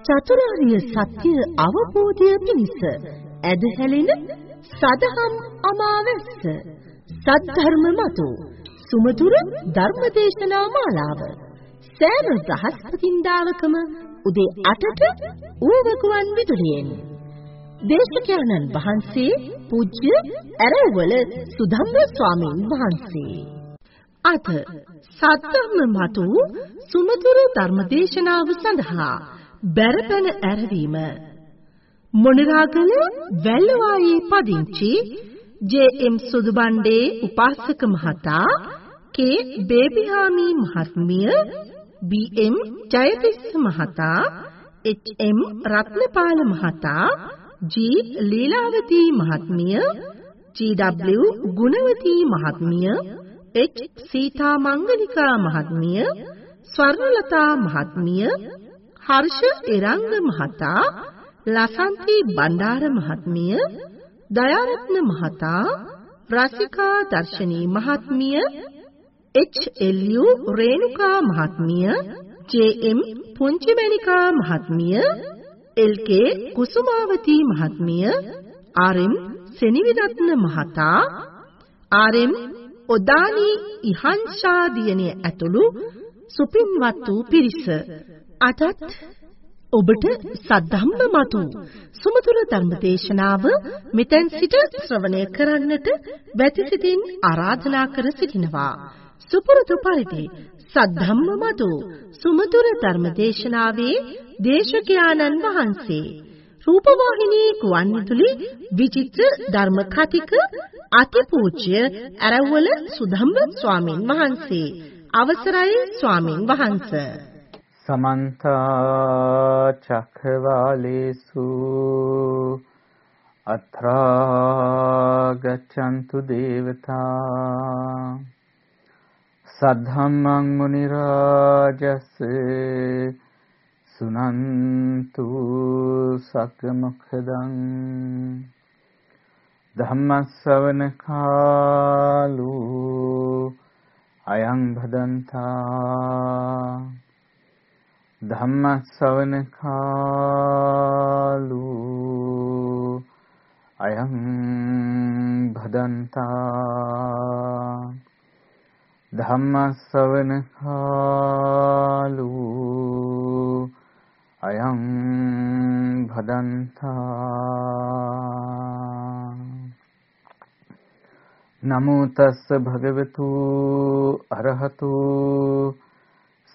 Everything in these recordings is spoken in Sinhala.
චතුරාර්ය සත්‍ය අවබෝධය පිණිස ඇදහැලෙන සදහම් අමාවැස්ස සද්ධර්ම මතු සුමතුර ධර්මදේශනා මාලාව. සෑම බ්‍රහස්පතින්දාවකම උදේ 8ට ඌවකුවන් විදුලියෙන්. දේශකයන්න් වහන්සේ පූජ්‍ය ඇරවල සුධම්ම ස්වාමීන් වහන්සේ. අද සත්‍යම මතු සුමතුර ධර්මදේශනාව සඳහා බැරපැන ඇරවීම මොණරාගල වැල්ලවායේ පදිංචි ජේ.එම්. සුදුබණ්ඩේ උපාසක මහතා කේ බේබිහාමි මහත්මිය බී.එම්. ජයතිස්ස මහතා එච්.එම්. රත්නපාල මහතා ජී ලීලාවතී මහත්මිය ජී.ඩබ්ලිව්. ගුණවතී මහත්මිය එච්. සීතා මංගලිකා මහත්මිය ස්වර්ණලතා මහත්මිය හර්ෂ එරංග මහතා ලසන්ති බණ්ඩාර මහත්මිය දයාරත්න මහතා රසිකා දර්ශනී මහත්මිය එච්.එල්.යු. රේණුකා මහත්මිය ජේ.එම්. පුංචිමැණිකා මහත්මිය එල්.කේ. කුසුමාවතී මහත්මිය ආර්.එම්. සෙනවිරත්න මහතා ආර්.එම්. ඔදානි ඉහන්ෂා දියණිය ඇතුළු සුපින්වත් වූ පිරිස අදත් ඔබට සද්ධම්ම මතු. සුමතුර ධර්ම දේශනාව මෙතෙන් සිට ශ්‍රවණය කරන්නට වැතිසිතින් ආරාධනා කර සිටිනවා. සුපුරුදු පරිදි සද්ධම්ම මතු. සුමතුර ධර්ම දේශනාවේ දේශකයාණන් වහන්සේ. රූපවාහිනී ගුවන්විදුලි විචිත්‍ර ධර්ම කතික අතිපූජ්‍ය ඇරවුවල සුධම්ම ස්වාමින් වහන්සේ. අවසරයි ස්වාමින් වහන්සේ. සමන්ත චක්ඛවාලේසු අත්‍රා ගච්ඡන්තු දේවතා සද්ධම්මං මුනි රාජස් සුනන්තු සක්ක මොක්ඛදං ධම්මස්සවන කාලෝ අයං භදන්තා ධම්මස්සවන කාලෝ අයං භදන්තා ධම්මස්සවන කාලෝ අයං භදන්තා නමෝ තස්ස භගවතු අරහතු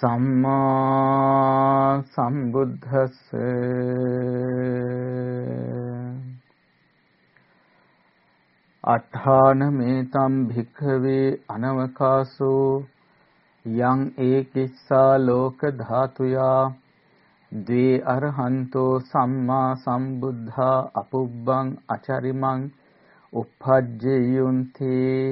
සම්මා සම්බුද්දස්ස. අට්ඨාන මේතම් භික්ඛවේ අනවකාසෝ යං ඒකිස්සා ලෝක ධාතුයා. ද්වේ අරහන්තෝ සම්මා සම්බුද්ධා අපුබ්බං අචරිමං උප්පජ්ජයුන්තේ.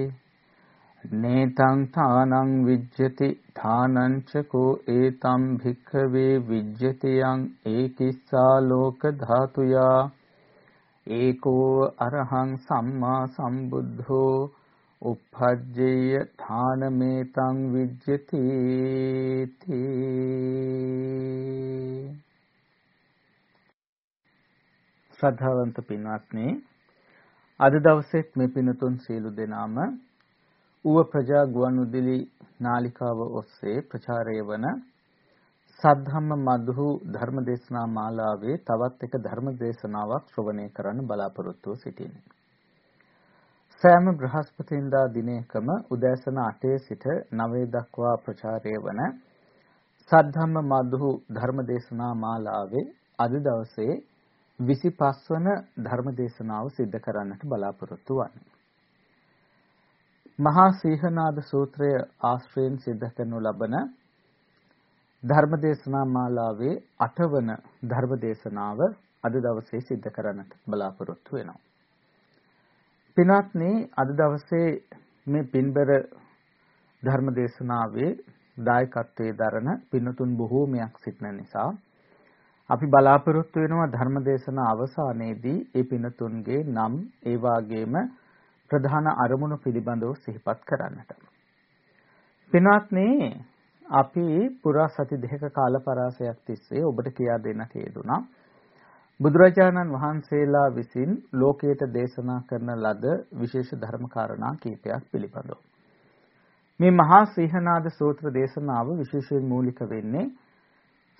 නේතං තානං විජ්ජති ථානං චකෝ ඒතම් භික්ඛවේ විජ්ජති යං ඒකිස්සා ලෝක ධාතුයා। ඒකෝ අරහං සම්මා සම්බුද්ධෝ උප්පජ්ජේය ථානමේතං විජ්ජති। ශ්‍රද්ධාවන්ත පින්වත්නි අද දවසෙත් මේ පින්තුන් සියලු දෙනාම ඌව ප්‍රජා ගුවන්විදුලි නාලිකාව ඔස්සේ ප්‍රචාරය වන සද්ධම්ම මධු ධර්මදේශනා මාලාවේ තවත් එක ධර්මදේශනාවක් ශ්‍රවණය කරන්න බලාපොරොත්තු සිටින්නේ. සෑම බ්‍රහස්පතින්දා දිනයකම උදෑසන 8 සිට 9 දක්වා ප්‍රචාරය වන සද්ධම්ම මධු ධර්මදේශනා මාලාවේ අද දවසේ 25 වන ධර්මදේශනාව සිද්ධ කරන්නට බලාපොරොත්තු වන්නේ. මහා සීහනාද සූත්‍රය ආශ්‍රයෙන් සිද්ධ කරනු ලබන ධර්මදේශනා මාලාවේ 8 වන ධර්මදේශනාව අද දවසේ සිද්ධ කරන්නට බලාපොරොත්තු වෙනවා. පින්වත්නි අද දවසේ මේ පින්බර ධර්ම දේශනාවේ දායකත්වයේ දරන පින්නතුන් බොහෝමයක් සිටින නිසා අපි බලාපොරොත්තු වෙනවා ධර්ම දේශනා අවසානයේදී ඒ පින්නතුන්ගේ නම් ඒ වාගේම ප්‍රධාන අරමුණු පිළිබඳව සිහිපත් කරන්නට. පින්වත්නි අපි පුරා සති දෙකක කාල පරාසයක් තිස්සේ ඔබට කියා දෙන්නට යෙදුණා. බුදුරජාණන් වහන්සේලා විසින් ලෝකයට දේශනා කරන ලද විශේෂ ධර්ම කාරණා කීපයක් පිළිබඳව. මේ මහා සීහනාද සූත්‍ර දේශනාව විශේෂයෙන් මූලික වෙන්නේ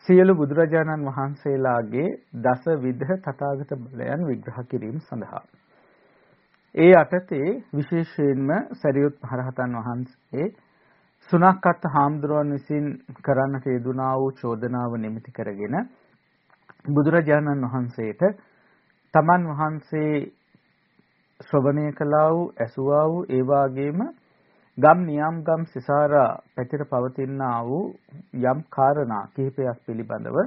සියලු බුදුරජාණන් වහන්සේලාගේ දස විධ තථාගත බලයන් විග්‍රහ කිරීම සඳහා. ඒ අටතේ විශේෂයෙන්ම සරියුත් මහරහතන් වහන්සේ සුණක්කත් හාමුදුරුවන් විසින් කරන්නට යෙදුනා වූ චෝදනාව නිමිති කරගෙන බුදුරජාණන් වහන්සේට තමන් වහන්සේ ශ්‍රවණය කළා වූ ඇසුවා වූ ඒ වාගේම ගම් නියම් ගම් සිසාරා පැතිර පවතිනා වූ යම් කාරණා කිහිපයක් පිළිබඳව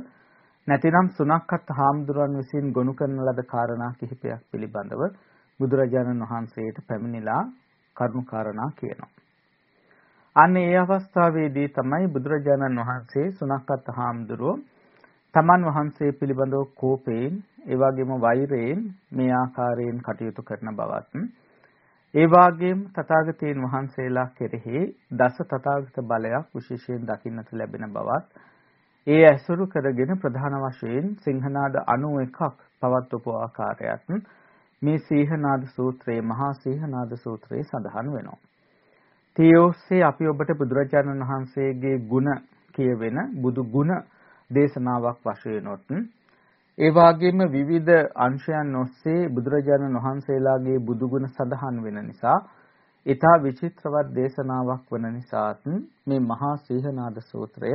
නැතිනම් සුණක්කත් හාමුදුරන් විසින් ගොනු කරන ලද කාරණා කිහිපයක් පිළිබඳව බුදුරජාණන් වහන්සේට පැමිණිලා කරුණු කාරණා කියනවා. අන්න ඒ අවස්ථාවේදී තමයි බුදුරජාණන් වහන්සේ සුණක්කත් හාමුදුරුව තමන් වහන්සේ පිළිබඳව කෝපයෙන් ඒ වගේම වෛරයෙන් මේ ආකාරයෙන් කටයුතු කරන බවත් ඒ වගේම තථාගතයන් වහන්සේලා කෙරෙහි දස තථාගත බලයක් විශේෂයෙන් දකින්නට ලැබෙන බවත් ඒ ඇසුරු කරගෙන ප්‍රධාන වශයෙන් සිංහනාද 91ක් පවත්වපු ආකාරයත් මේ සීහනාද සූත්‍රයේ මහා සීහනාද සූත්‍රයේ සඳහන් වෙනවා. තියෝස්සේ අපි ඔබට බුදුරජාණන් වහන්සේගේ ගුණ කියවෙන බුදු ගුණ දේශනාවක් වශයෙන්ොත් ඒ වගේම විවිධ අංශයන් ඔස්සේ බුදුරජාණන් වහන්සේලාගේ බුදු ගුණ සඳහන් වෙන නිසා ඊටා විචිත්‍රවත් දේශනාවක් වන නිසාත් මේ මහා සීහනාද සූත්‍රය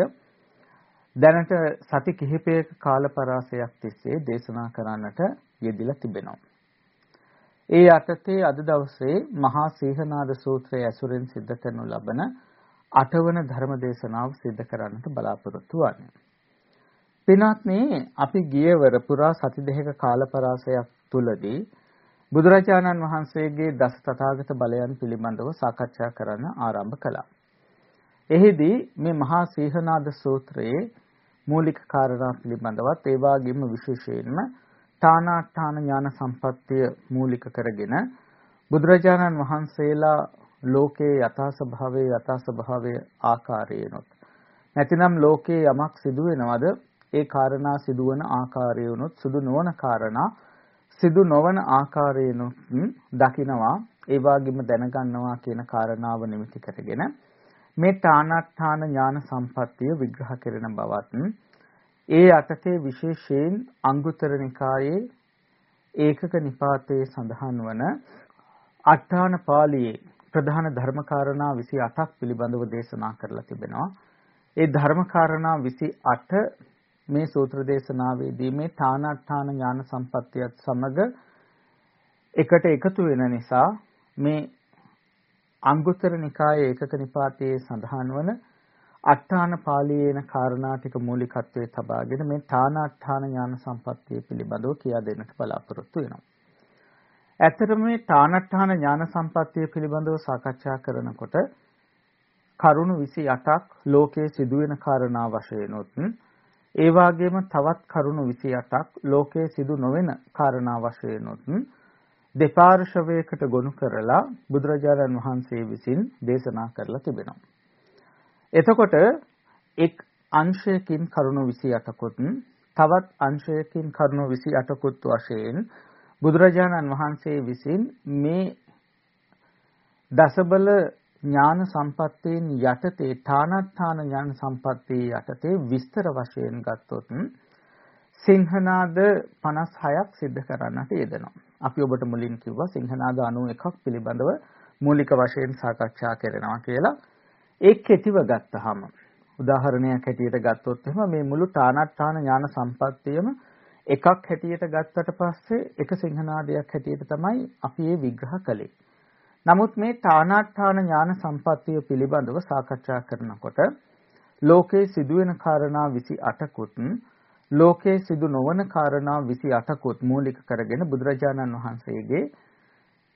දැනට සති කිහිපයක කාල පරාසයක් තිස්සේ දේශනා කරන්නට යෙදිලා තිබෙනවා. ඒ අතතේ අද දවසේ මහා සීහනාද සූත්‍රය ඇසුරෙන් සිද්ධ කරනු ලබන අටවන ධර්ම දේශනාව සිද්ධ කරන්නට බලාපොරොත්තු වන්නේ. පින්වත්නි අපි ගියවර පුරා සති දෙකක කාලපරාසයක් තුලදී බුදුරජාණන් වහන්සේගේ දස තථාගත බලයන් පිළිබඳව සාකච්ඡා කරන්න ආරම්භ කළා. එහිදී මේ මහා සීහනාද සූත්‍රයේ මූලික කාරණා පිළිබඳවත් ඒ වගේම විශේෂයෙන්ම තානාඨාන ඥාන සම්පත්තිය මූලික කරගෙන බුදුරජාණන් වහන්සේලා ලෝකයේ යථා ස්වභාවයේ යථා ස්වභාවයේ ආකාරයනොත් නැතිනම් ලෝකයේ යමක් සිදු වෙනවද? ඒ කාරණා සිදුවන ආකාරය උනොත් සුදු නොවන කාරණා සිදු නොවන ආකාරයනොත් දකිනවා. ඒ වගේම දැනගන්නවා කියන කාරණාව නිමිති කරගෙන මේ තානාඨාන ඥාන සම්පත්තිය විග්‍රහ කරන බවත් ඒ අටතේ විශේෂයෙන් අංගුත්තර නිකායේ ඒකක නිපාතයේ සඳහන් වන අට්ඨාන පාළියේ ප්‍රධාන ධර්මකාරණා 28ක් පිළිබඳව දේශනා කරලා තිබෙනවා. ඒ ධර්මකාරණා 28 මේ සූත්‍ර දේශනාවේදී මේ තානාට්ඨාන ඥාන සම්පත්තියත් සමග එකට එකතු වෙන නිසා මේ අංගුත්තර නිකායේ ඒකක නිපාතයේ සඳහන් වන අට්ඨාන පාළියේන කාරණා ටික මූලිකත්වයේ තබාගෙන මේ තානාට්ඨාන ඥාන සම්පත්තිය පිළිබඳව කියා දෙන්නට බලාපොරොත්තු වෙනවා. ඇත්තටම මේ තානාට්ඨාන ඥාන සම්පත්තිය පිළිබඳව සාකච්ඡා කරනකොට කරුණු 28ක් ලෝකයේ සිදුවෙන කාරණා වශයෙන් උත් ඒ වගේම තවත් කරුණු 28ක් ලෝකයේ සිදු නොවන කාරණා වශයෙන් උත් දෙපාර්ශවයකට ගොනු කරලා බුදුරජාණන් වහන්සේ විසින් දේශනා කරලා තිබෙනවා. එතකොට එක් අංශයකින් කරුණු 28කුත් තවත් අංශයකින් කරුණු 28කුත් වශයෙන් බුදුරජාණන් වහන්සේ විසින් මේ දසබල ඥාන සම්පත්තීන් යටතේ තානත්තාන ඥාන සම්පත්තිය යටතේ විස්තර වශයෙන් ගත්තොත් සිංහනාද 56ක් සිද්ධ කරන්නට යෙදෙනවා. අපි ඔබට මුලින් කිව්වා සිංහනාද 91ක් පිළිබඳව මූලික වශයෙන් සාකච්ඡා කරනවා කියලා. ඒ කෙටිව ගත්තාම උදාහරණයක් හැටියට ගත්තොත් එහෙම මේ මුළු තානත්තාන ඥාන සම්පත්තියම එකක් හැටියට ගත්තට පස්සේ එක සිංහනාදයක් හැටියට තමයි අපි ඒ විග්‍රහ කළේ. නමුත් මේ තානාට්ඨාන ඥාන සම්පත්තිය පිළිබඳව සාකච්ඡා කරනකොට ලෝකේ සිදුවෙන කාරණා 28කුත් ලෝකේ සිදු නොවන කාරණා 28කුත් මූලික කරගෙන බුදුරජාණන් වහන්සේගේ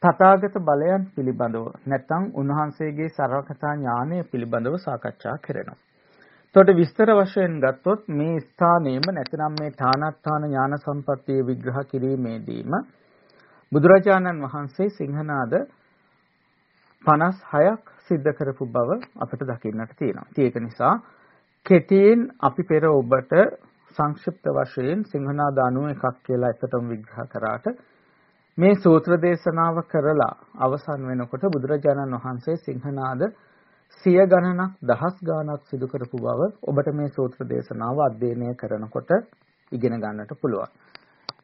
තථාගත බලයන් පිළිබඳව නැත්නම් උන්වහන්සේගේ සරලකතා ඥානය පිළිබඳව සාකච්ඡා කරනවා. එතකොට විස්තර වශයෙන් ගත්තොත් මේ ස්ථානයේම නැත්නම් මේ ඨානත්ථාන ඥාන සම්පත්තිය විග්‍රහ කිරීමේදීම බුදුරජාණන් වහන්සේ සිංහනාද 56ක් සිද්ධ කරපු බව අපිට දකින්නට තියෙනවා. ඒක නිසා කෙටියෙන් අපි පෙර ඔබට සංක්ෂිප්ත වශයෙන් සිංහනාද 91ක් කියලා එකටම විග්‍රහ කරාට මේ සූත්‍ර දේශනාව කරලා අවසන් වෙනකොට බුදුරජාණන් වහන්සේ සිංහනාද සිය ගණනක් දහස් ගණනක් සිදු කරපු බව ඔබට මේ සූත්‍ර දේශනාව අධ්‍යයනය කරනකොට ඉගෙන ගන්නට පුළුවන්.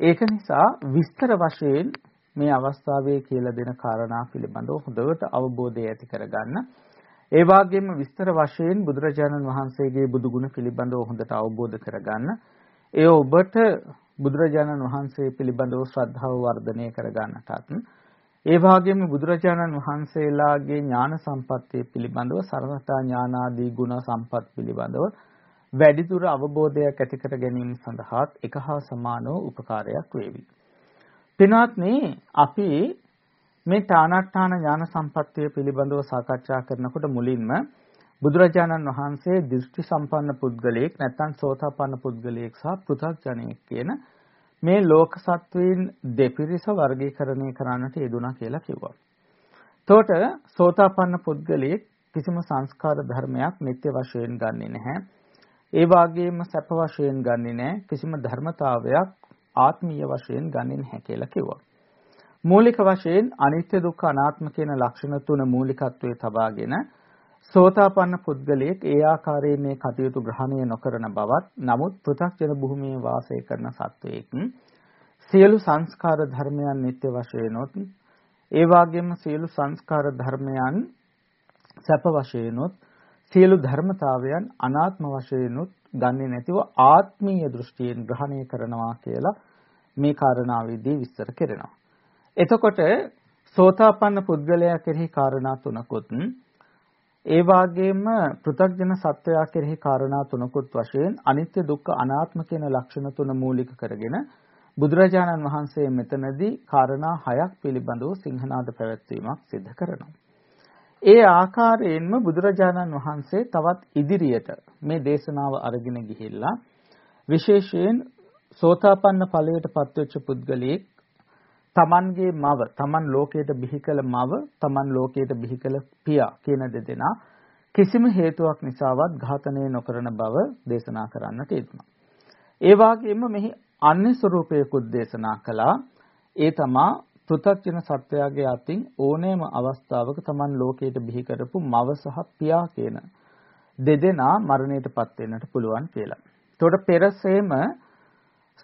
ඒක නිසා විස්තර වශයෙන් මේ අවස්ථාවේ කියලා දෙන කාරණා පිළිබඳව හොඳට අවබෝධය ඇති කරගන්න. ඒ වගේම විස්තර වශයෙන් බුදුරජාණන් වහන්සේගේ බුදු ගුණ පිළිබඳව හොඳට අවබෝධ කරගන්න. ඒ ඔබට බුදුරජාණන් වහන්සේ පිළිබඳව ශ්‍රද්ධාව වර්ධනය කරගන්නටත් ඒ වගේම බුදුරජාණන් වහන්සේලාගේ ඥාන සම්පත්තිය පිළිබඳව සරලතා ඥානාදී ගුණ සම්පත් පිළිබඳව වැඩිදුර අවබෝධයක් ඇති කර ගැනීම සඳහාත් එක හා සමානව උපකාරයක් වේවි. පින්වත්නි අපි මේ තානාට්ඨාන ඥාන සම්පත්තිය පිළිබඳව සාකච්ඡා කරනකොට මුලින්ම බුදුරජාණන් වහන්සේ දෘෂ්ටි සම්පන්න පුද්ගලයෙක් නැත්නම් සෝතාපන්න පුද්ගලයෙක් සහ පෘථග්ජනයෙක් කියන මේ ලෝක සත්වීන් දෙපිරිස වර්ගීකරණය කරන්නට යෙදුණා කියලා කිව්වා. එතකොට සෝතාපන්න පුද්ගලයෙක් කිසිම සංස්කාර ධර්මයක් නිත්‍ය වශයෙන් ගන්නෙ නැහැ. ඒ වාගේම සැප වශයෙන් ගන්නෙ නැහැ. කිසිම ධර්මතාවයක් ආත්මීය වශයෙන් ගන්නෙ නැහැ කියලා කිව්වා. මූලික වශයෙන් අනිත්‍ය දුක්ඛ අනාත්ම කියන ලක්ෂණ තුන මූලිකත්වයේ තබාගෙන සෝතාපන්න පුද්ගලයෙක් ඒ ආකාරයෙන් මේ කටයුතු ග්‍රහණය නොකරන බවත් නමුත් පෘථග්ජන භූමියේ වාසය කරන සත්වයෙක් සියලු සංස්කාර ධර්මයන් නිත්‍ය වශයෙන්ොත් ඒ වගේම සියලු සංස්කාර ධර්මයන් සැප වශයෙන්ොත් සියලු ධර්මතාවයන් අනාත්ම වශයෙන්ොත් ගන්නේ නැතිව ආත්මීය දෘෂ්ටියෙන් ග්‍රහණය කරනවා කියලා මේ කාරණාවේදී විස්තර කරනවා. එතකොට සෝතාපන්න පුද්ගලයා කෙරෙහි කාරණා තුනකුත් ඒ වාගේම පෘථග්ජන සත්වයා කෙරෙහි කාරණා තුනකුත් වශයෙන් අනිත්‍ය දුක්ඛ අනාත්ම කියන ලක්ෂණ තුන මූලික කරගෙන බුදුරජාණන් වහන්සේ මෙතනදී කාරණා හයක් පිළිබඳව සිංහනාද පැවැත්වීමක් සිදු කරනවා. ඒ ආකාරයෙන්ම බුදුරජාණන් වහන්සේ තවත් ඉදිරියට මේ දේශනාව අරගෙන ගිහිල්ලා විශේෂයෙන් සෝතාපන්න ඵලයට පත්වෙච්ච පුද්ගලයෙක් තමන්ගේ මව තමන් ලෝකයට බිහි කළ මව තමන් ලෝකයට බිහි කළ පියා කියන දෙදෙනා කිසිම හේතුවක් නිසාවත් ඝාතනය නොකරන බව දේශනා කරන්නට යෙදුණා. ඒ වගේම මෙහි අන්‍ය ස්වરૂපයකුත් දේශනා කළා. ඒ තමා පෘථග්ජන සත්වයාගේ අතින් ඕනෑම අවස්ථාවක තමන් ලෝකයට බිහි කරපු මව සහ පියා කියන දෙදෙනා මරණයටපත් වෙන්නට පුළුවන් කියලා. එතකොට පෙරසේම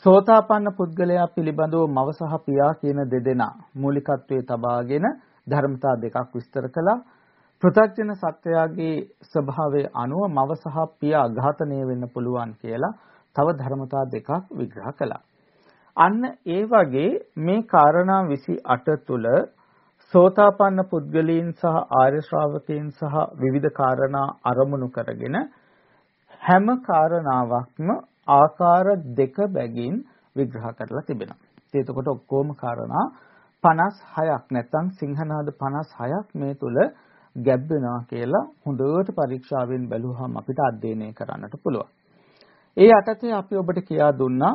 සෝතාපන්න පුද්ගලයා පිළිබඳව මව සහ පියා කියන දෙදෙනා මූලිකත්වයේ තබාගෙන ධර්මතා දෙකක් විස්තර කළා. පෘථග්ජන සත්වයාගේ ස්වභාවය අනුව මව සහ පියා ඝාතනය වෙන්න පුළුවන් කියලා තව ධර්මතා දෙකක් විග්‍රහ කළා. අන්න ඒ වගේ මේ කාරණා 28 තුල සෝතාපන්න පුද්ගලයන් සහ ආර්ය ශ්‍රාවකයන් සහ විවිධ කාරණා අරමුණු කරගෙන හැම කාරණාවක්ම ආකාර දෙක බැගින් විග්‍රහ කරලා තිබෙනවා. එතකොට ඔක්කොම කාරණා 56ක් නැත්නම් සිංහනාද 56ක් මේ තුල ගැබ් වෙනවා කියලා හොඳට පරීක්ෂාවෙන් බැලුවහම අපිට අධ්‍යයනය කරන්නට පුළුවන්. ඒ යටතේ අපි ඔබට කියා දුන්නා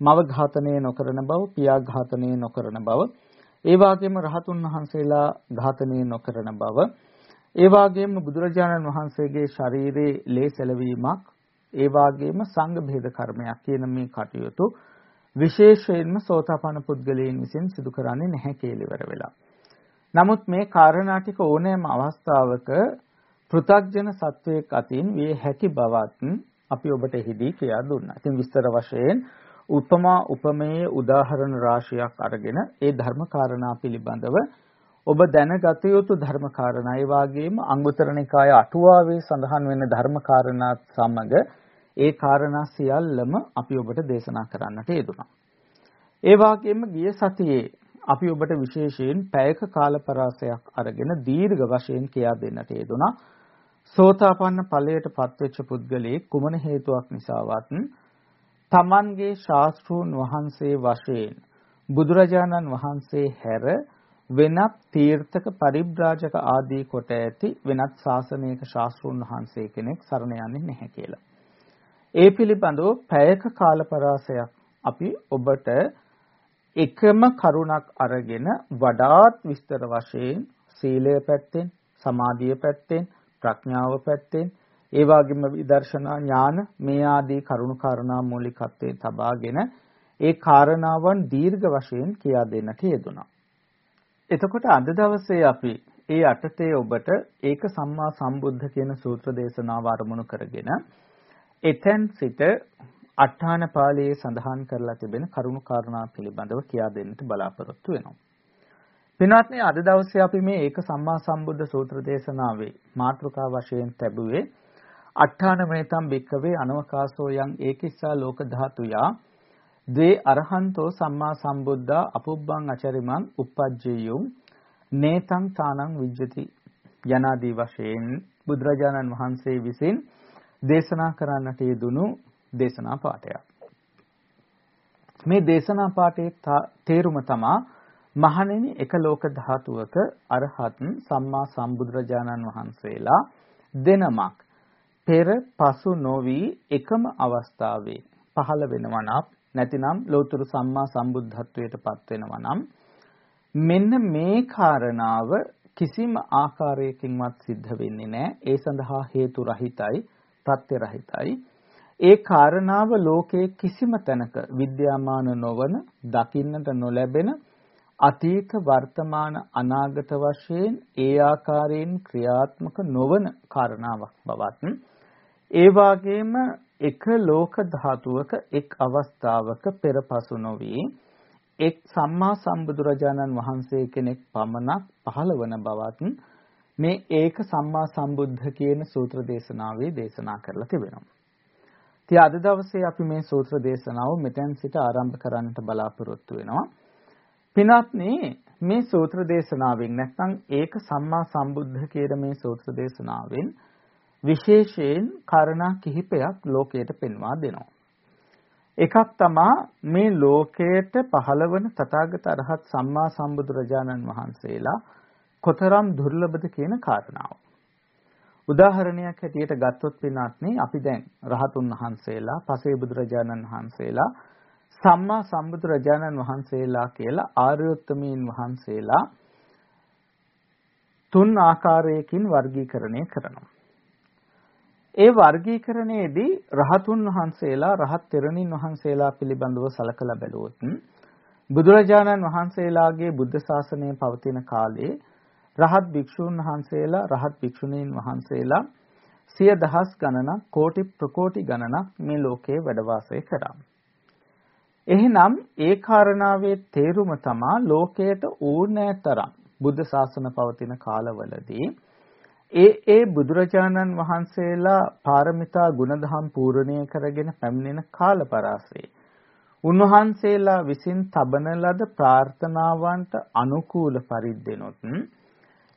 මව ඝාතනය නොකරන බව, පියා ඝාතනය නොකරන බව, ඒ වගේම රහතුන් වහන්සේලා ඝාතනය නොකරන බව, ඒ වගේම බුදුරජාණන් වහන්සේගේ ශරීරයේ ලේ සැලවීමක් ඒ වාගේම සංඝ භේද කර්මයක් කියන මේ කටයුතු විශේෂයෙන්ම සෝතාපන්න පුද්ගලයන් විසින් සිදු කරන්නේ නැහැ කියලා වෙලා. නමුත් මේ කාරණා ටික ඕනෑම අවස්ථාවක පෘථග්ජන සත්වයක් අතින් විය හැකි බවත් අපි ඔබට එහිදී කියා දුන්නා. ඉතින් විස්තර වශයෙන් උපමා උපමේය උදාහරණ රාශියක් අරගෙන ඒ ධර්ම කාරණා පිළිබඳව ඔබ දැනගත යුතු ධර්ම කාරණා ඒ වගේම අංගුත්තර නිකාය අටුවාවේ සඳහන් වෙන ධර්ම කාරණාත් සමග ඒ කාරණා සියල්ලම අපි ඔබට දේශනා කරන්නට යෙදුණා. ඒ වගේම ගිය සතියේ අපි ඔබට විශේෂයෙන් පැයක කාලපරාසයක් අරගෙන දීර්ඝ වශයෙන් කියා දෙන්නට යෙදුණා. සෝතාපන්න ඵලයට පත්වෙච්ච පුද්ගලයෙක් කුමන හේතුවක් නිසාවත් තමන්ගේ ශාස්ත්‍රූන් වහන්සේ වශයෙන් බුදුරජාණන් වහන්සේ හැර වෙනත් තීර්ථක පරිබ්‍රාජක ආදී කොට ඇති වෙනත් ශාසනයක ශාස්ත්‍රුන් වහන්සේ කෙනෙක් සරණ යන්නේ නැහැ කියලා. ඒ පිළිබඳව පැයක කාලපරාසයක් අපි ඔබට එකම කරුණක් අරගෙන වඩාත් විස්තර වශයෙන් සීලය පැත්තෙන් සමාධිය පැත්තෙන් ප්‍රඥාව පැත්තෙන් ඒ වගේම විදර්ශනා ඥාන මේ ආදී කරුණු කාරණා මූලිකත්වයේ තබාගෙන ඒ කාරණාවන් දීර්ඝ වශයෙන් කියා දෙන්නට යෙදුණා. එතකොට අද දවසේ අපි ඒ අටතේ ඔබට ඒක සම්මා සම්බුද්ධ කියන සූත්‍ර දේශනාව ආරමුණු කරගෙන එතෙන් සිට අට ဋ ාණ පාළියේ සඳහන් කරලා තිබෙන කරුණු කාරණා පිළිබඳව කියා දෙන්නට බලාපොරොත්තු වෙනවා. පින්වත්නි අද දවසේ අපි මේ ඒක සම්මා සම්බුද්ධ සූත්‍ර දේශනාවේ මාතෘකා වශයෙන් ලැබුවේ අට්ඨාන මේතම් බික්කවේ අනවකාසෝ යං ඒකිස්සා ලෝක ධාතුයා ද්වේ අරහන්තෝ සම්මා සම්බුද්ධා අපුබ්බං අචරිමං uppajjeyum නේතං තානං විජ්ජති යනාදී වශයෙන් බුදුරජාණන් වහන්සේ විසින් දේශනා කරන්නට යෙදුණු දේශනා පාඨයක්. මේ දේශනා පාඨයේ තේරුම තමා මහණෙනි එක ලෝක ධාතුවක අරහත් සම්මා සම්බුදුරජාණන් වහන්සේලා දෙනමක් පෙර පසු නොවි එකම අවස්ථාවේ පහළ වෙනවා නම් නැතිනම් ලෝතුරු සම්මා සම්බුද්ධත්වයට පත් වෙනවා නම් මෙන්න මේ කාරණාව කිසිම ආකාරයකින්වත් සිද්ධ වෙන්නේ නැහැ. ඒ සඳහා හේතු රහිතයි ප්‍රත්‍ය රහිතයි. ඒ කාරණාව ලෝකයේ කිසිම තැනක විද්‍යාමාන නොවන දකින්නට නොලැබෙන අතීත වර්තමාන අනාගත වශයෙන් ඒ ආකාරයෙන් ක්‍රියාත්මක නොවන කාරණාවක් බවත්. ඒ වාගේම එක ලෝක ධාතුවක එක් අවස්ථාවක පෙරපසු නොවි එක් සම්මා සම්බුදුරජාණන් වහන්සේ කෙනෙක් පමණක් පහළ වන බවත් මේ ඒක සම්මා සම්බුද්ධ කියන සූත්‍ර දේශනාවේ දේශනා කරලා තිබෙනවා. ඉතින් අද දවසේ අපි මේ සූත්‍ර දේශනාව මෙතෙන් සිට ආරම්භ කරන්නට බලාපොරොත්තු වෙනවා. පින්වත්නි මේ සූත්‍ර දේශනාවෙන් නැත්නම් ඒක සම්මා සම්බුද්ධ කියන මේ සූත්‍ර දේශනාවෙන් විශේෂයෙන් කාරණා කිහිපයක් ලෝකයට පෙන්වා දෙනවා. එකක් තමා මේ ලෝකයට පහළවන තථාගත අරහත් සම්මා සම්බුදුරජාණන් වහන්සේලා කොතරම් දුර්ලභද කියන කාරණාව. උදාහරණයක් හැටියට ගත්තොත් පින්වත්නි අපි දැන් රහතුන් වහන්සේලා, පසේ බුදුරජාණන් වහන්සේලා සම්මා සම්බුදු රජාණන් වහන්සේලා කියලා ආර්යෝත්තමීන් වහන්සේලා තුන් ආකාරයකින් වර්ගීකරණය කරනවා. ඒ වර්ගීකරණයේදී රහතුන් වහන්සේලා රහත් තෙරණින් වහන්සේලා පිළිබඳව සලකලා බැලුවොත් බුදුරජාණන් වහන්සේලාගේ බුද්ධ ශාසනය පවතින කාලේ රහත් භික්ෂූන් වහන්සේලා රහත් භික්ෂුණීන් වහන්සේලා සිය දහස් ගණනක් කෝටි ප්‍රකෝටි ගණනක් මේ ලෝකේ වැඩ වාසය කරා. එහෙනම් ඒ කාරණාවේ තේරුම තමා ලෝකයට ඕනෑතරම් බුද්ධ ශාසන පවතින කාලවලදී ඒ ඒ බුදුරජාණන් වහන්සේලා පාරමිතා ගුණධම් පූර්ණණය කරගෙන පැමිණෙන කාලපරාසයේ උන්වහන්සේලා විසින් තබන ලද ප්‍රාර්ථනාවන්ට අනුකූල පරිද්දෙනොත්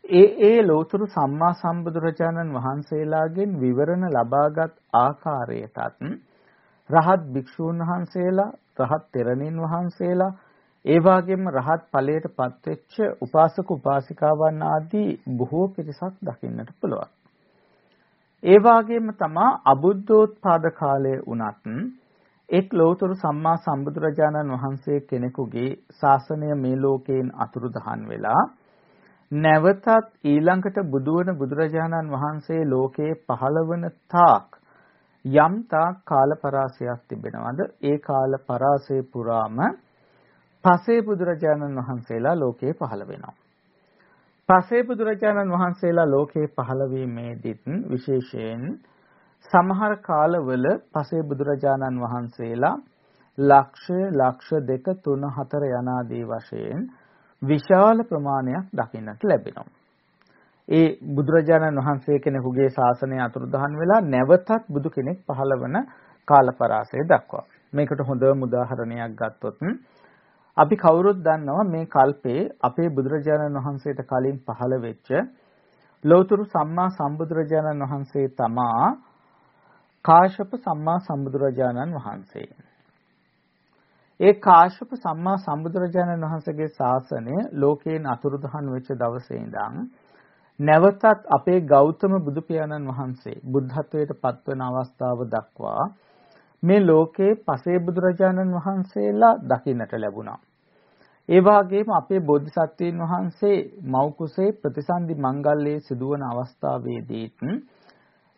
ඒ ඒ ලෝතුරු සම්මා සම්බුදුරජාණන් වහන්සේලාගෙන් විවරණ ලබාගත් ආකාරයටත් රහත් භික්ෂූන් වහන්සේලා රහත් තෙරණින් වහන්සේලා ඒ වගේම රහත් ඵලයට පත්වෙච්ච උපාසක උපාසිකාවන් ආදී බොහෝ පිරිසක් දකින්නට පුළුවන්. ඒ වගේම තමා අබුද්ධෝත්පාද කාලයේ උනත් එක් ලෝතර සම්මා සම්බුදුරජාණන් වහන්සේ කෙනෙකුගේ ශාසනය මේ ලෝකයෙන් අතුරුදහන් වෙලා නැවතත් ඊළඟට බුදුවන බුදුරජාණන් වහන්සේ ලෝකේ පහළවන තාක් යම් තාක් කාල පරාසයක් තිබෙනවද ඒ කාල පරාසය පුරාම පසේ බුදුරජාණන් වහන්සේලා ලෝකේ පහළ වෙනවා. පසේ බුදුරජාණන් වහන්සේලා ලෝකේ පහළ වීමේදීත් විශේෂයෙන් සමහර කාලවල පසේ බුදුරජාණන් වහන්සේලා ලක්ෂ ලක්ෂ දෙක තුන හතර යනාදී වශයෙන් විශාල ප්‍රමාණයක් දකින්නට ලැබෙනවා. ඒ බුදුරජාණන් වහන්සේ කෙනෙකුගේ ශාසනය අතුරුදහන් වෙලා නැවතත් බුදු කෙනෙක් පහළ වන කාලපරාසය දක්වා. මේකට හොඳම උදාහරණයක් ගත්තොත් අපි කවුරුත් දන්නවා මේ කල්පේ අපේ බුදුරජාණන් වහන්සේට කලින් පහළ වෙච්ච ලෞතුරු සම්මා සම්බුදුරජාණන් වහන්සේ තමා කාශ්‍යප සම්මා සම්බුදුරජාණන් වහන්සේ. ඒ කාශ්‍යප සම්මා සම්බුදුරජාණන් වහන්සේගේ ශාසනය ලෝකයෙන් අතුරුදහන් වෙච්ච දවසේ ඉඳන් නැවතත් අපේ ගෞතම බුදු පියාණන් වහන්සේ බුද්ධත්වයට පත්වන අවස්ථාව දක්වා මේ ලෝකේ පසේ බුදුරජාණන් වහන්සේලා දකින්නට ලැබුණා. ඒ වගේම අපේ බෝධිසත්වයන් වහන්සේ මව් කුසේ ප්‍රතිසන්දි මංගල්‍යයේ සිදුවන අවස්ථාවේදීත්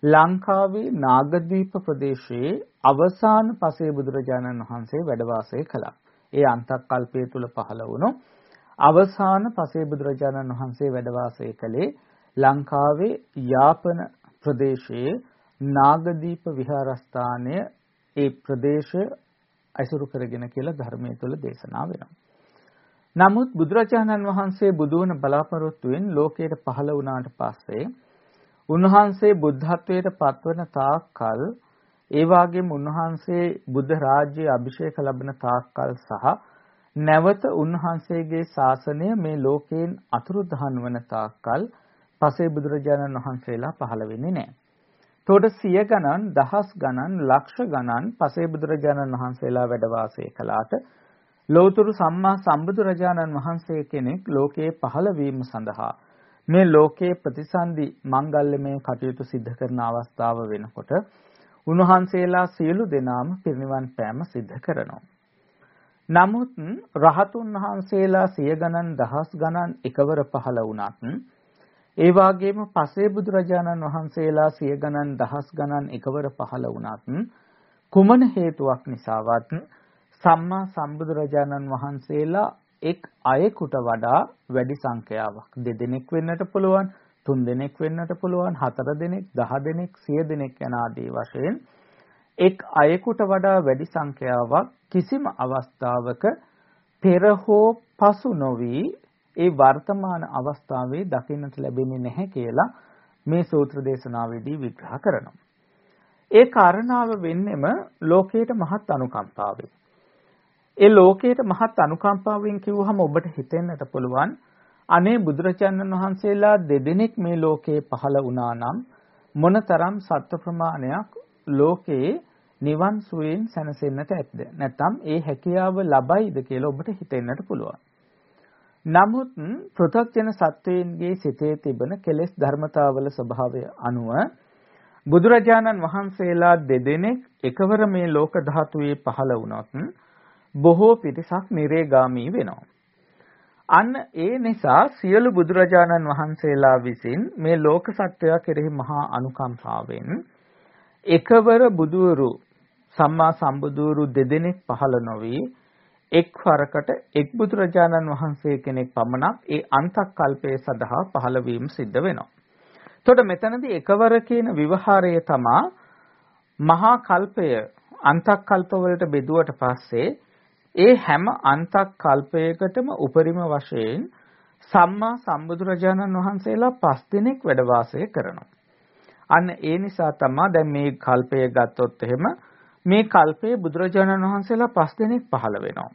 ලංකාවේ නාගද්වීප ප්‍රදේශයේ අවසාන පසේ බුදුරජාණන් වහන්සේ වැඩ වාසය කළා. ඒ අන්තක්කල්පය තුල පහළ වුණු අවසාන පසේ බුදුරජාණන් වහන්සේ වැඩ වාසය කළේ ලංකාවේ යාපන ප්‍රදේශයේ නාගදීප විහාරස්ථානය ඒ ප්‍රදේශය අයිසුරු කරගෙන කියලා ධර්මයේ තුල දේශනා වෙනවා. නමුත් බුදුරජාණන් වහන්සේ බුදු වන බලාපොරොත්තුවෙන් ලෝකයට පහළ වුණාට පස්සේ උන්වහන්සේ බුද්ධත්වයට පත්වන තාක්කල් ඒ වගේම උන්වහන්සේ බුද්ධ රාජ්‍යයේ අභිෂේක ලැබෙන තාක්කල් සහ නැවත උන්වහන්සේගේ ශාසනය මේ ලෝකයෙන් අතුරුදහන් වන තාක්කල් පසේ බුදුරජාණන් වහන්සේලා පහළ වෙන්නේ නැහැ. එතකොට සිය ගණන්, දහස් ගණන්, ලක්ෂ ගණන් පසේ බුදුරජාණන් වහන්සේලා වැඩ වාසය කළාට ලෝතුරු සම්මා සම්බුදුරජාණන් වහන්සේ කෙනෙක් ලෝකයේ පහළ වීම සඳහා මේ ලෝකයේ ප්‍රතිසන්දි මංගල්‍යමය කටයුතු සිද්ධ කරන අවස්ථාව වෙනකොට උන්වහන්සේලා සියලු දෙනාම පිරිනිවන් පෑම සිද්ධ කරනවා. නමුත් රහතුන් වහන්සේලා සිය ගණන් දහස් ගණන් එකවර පහළ වුණත් ඒ වගේම පසේ බුදුරජාණන් වහන්සේලා සිය ගණන් දහස් ගණන් එකවර පහළ වුණත් කුමන හේතුවක් නිසාවත් සම්මා සම්බුදුරජාණන් වහන්සේලා එක් අයෙකුට වඩා වැඩි සංඛ්‍යාවක් දෙදෙනෙක් වෙන්නට පුළුවන් තුන් දෙනෙක් වෙන්නට පුළුවන් හතර දෙනෙක් දහ දෙනෙක් සිය දෙනෙක් යන ආදී වශයෙන් එක් අයෙකුට වඩා වැඩි සංඛ්‍යාවක් කිසිම අවස්ථාවක පෙර හෝ පසු නොවි ඒ වර්තමාන අවස්ථාවේ දකින්නට ලැබෙන්නේ නැහැ කියලා මේ සූත්‍ර දේශනාවේදී විග්‍රහ කරනවා. ඒ කාරණාව වෙන්නෙම ලෝකයට මහත් අනුකම්පාවෙන්. ඒ ලෝකයට මහත් අනුකම්පාවෙන් කිව්වහම ඔබට හිතෙන්නට පුළුවන් අනේ බුදුරජාණන් වහන්සේලා දෙදෙනෙක් මේ ලෝකේ පහළ වුණා නම් මොනතරම් සත්ව ප්‍රමාණයක් ලෝකේ නිවන් සුවයෙන් සැනසෙන්නට ඇද්ද නැත්නම් ඒ හැකියාව ලබයිද කියලා ඔබට හිතෙන්නට පුළුවන්. නමුත් පෘථග්ජන සත්වයන්ගේ සිතේ තිබෙන කෙලෙස් ධර්මතාවල ස්වභාවය අනුව බුදුරජාණන් වහන්සේලා දෙදෙනෙක් එකවර මේ ලෝක ධාතුවේ පහළ වුණොත් බොහෝ පිරිසක් නිරේගාමී වෙනවා. අන්න ඒ නිසා සියලු බුදුරජාණන් වහන්සේලා විසින් මේ ලෝක සත්‍යය කෙරෙහි මහා අනුකම්පාවෙන් එකවර බුදුවරු සම්මා සම්බුදුවරු දෙදෙනෙක් පහළ නොවි එක්වරකට එක් බුදුරජාණන් වහන්සේ කෙනෙක් පමණක් ඒ අන්තක්කල්පයේ සඳහා පහළ වීම සිද්ධ වෙනවා. එතකොට මෙතනදී එකවර කියන විවහාරය තමා මහා කල්පය අන්තක්කල්ප වලට බෙදුවට පස්සේ ඒ හැම අන්තක් කල්පයකටම උපරිම වශයෙන් සම්මා සම්බුදුරජාණන් වහන්සේලා පස් දිනක් වැඩ වාසය කරනවා. අන්න ඒ නිසා තමයි දැන් මේ කල්පය ගත්තොත් එහෙම මේ කල්පයේ බුදුරජාණන් වහන්සේලා පස් දිනක් පහළ වෙනවා.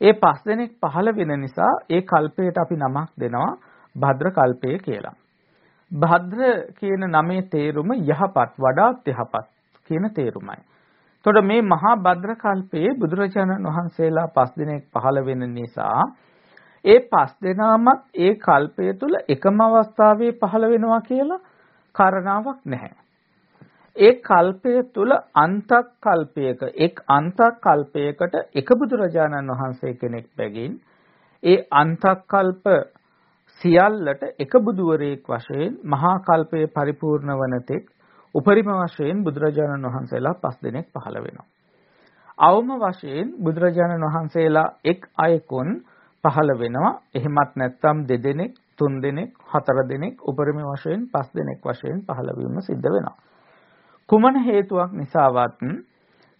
ඒ පස් දිනක් පහළ වෙන නිසා ඒ කල්පයට අපි නමක් දෙනවා භද්‍ර කල්පය කියලා. භද්‍ර කියන නමේ තේරුම යහපත් වඩාත් යහපත් කියන තේරුමයි. එතකොට මේ මහා භද්‍ර කල්පයේ බුදුරජාණන් වහන්සේලා පස් දිනක් පහළ වෙන නිසා ඒ පස් දෙනාමත් ඒ කල්පය තුල එකම අවස්ථාවේ පහළ වෙනවා කියලා කාරණාවක් නැහැ. ඒ කල්පය තුල අන්තක් කල්පයක එක් අන්තක් කල්පයකට එක බුදුරජාණන් වහන්සේ කෙනෙක් බැගින් ඒ අන්තක් කල්ප සියල්ලට එක බුදුවරයෙක් වශයෙන් මහා කල්පයේ පරිපූර්ණ වන තෙක් උපරිම වශයෙන් බුදුරජාණන් වහන්සේලා පස් දෙනෙක් පහළ වෙනවා. අවම වශයෙන් බුදුරජාණන් වහන්සේලා එක් අයකුන් පහළ වෙනවා. එහෙමත් නැත්නම් දෙදෙනෙක්, තුන් දෙනෙක්, හතර දෙනෙක් උපරිම වශයෙන් පස් දෙනෙක් වශයෙන් පහළ වීම සිද්ධ වෙනවා. කුමන හේතුවක් නිසාවත්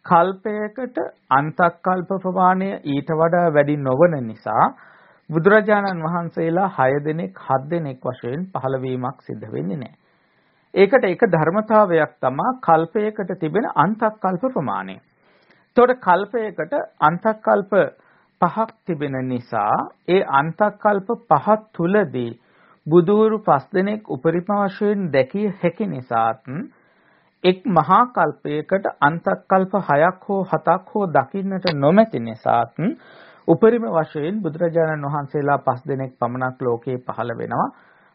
කල්පයකට අන්තක්කල්ප ප්‍රමාණය ඊට වඩා වැඩි නොවන නිසා බුදුරජාණන් වහන්සේලා 6 දෙනෙක් 7 දෙනෙක් වශයෙන් පහළ වීමක් සිද්ධ වෙන්නේ නැහැ. ඒකට එක ධර්මතාවයක් තමයි කල්පයකට තිබෙන අන්තක්කල්ප ප්‍රමාණය. එතකොට කල්පයකට අන්තක්කල්ප පහක් තිබෙන නිසා ඒ අන්තක්කල්ප පහ තුලදී බුදුවරු පස් දෙනෙක් උපරිම වශයෙන් දැකිය හැකි නිසාත් එක් මහා කල්පයකට අන්තක්කල්ප 6ක් හෝ 7ක් හෝ දකින්නට නොමැති නිසාත් උපරිම වශයෙන් බුදුරජාණන් වහන්සේලා පස් දෙනෙක් පමණක් ලෝකේ පහළ වෙනවා.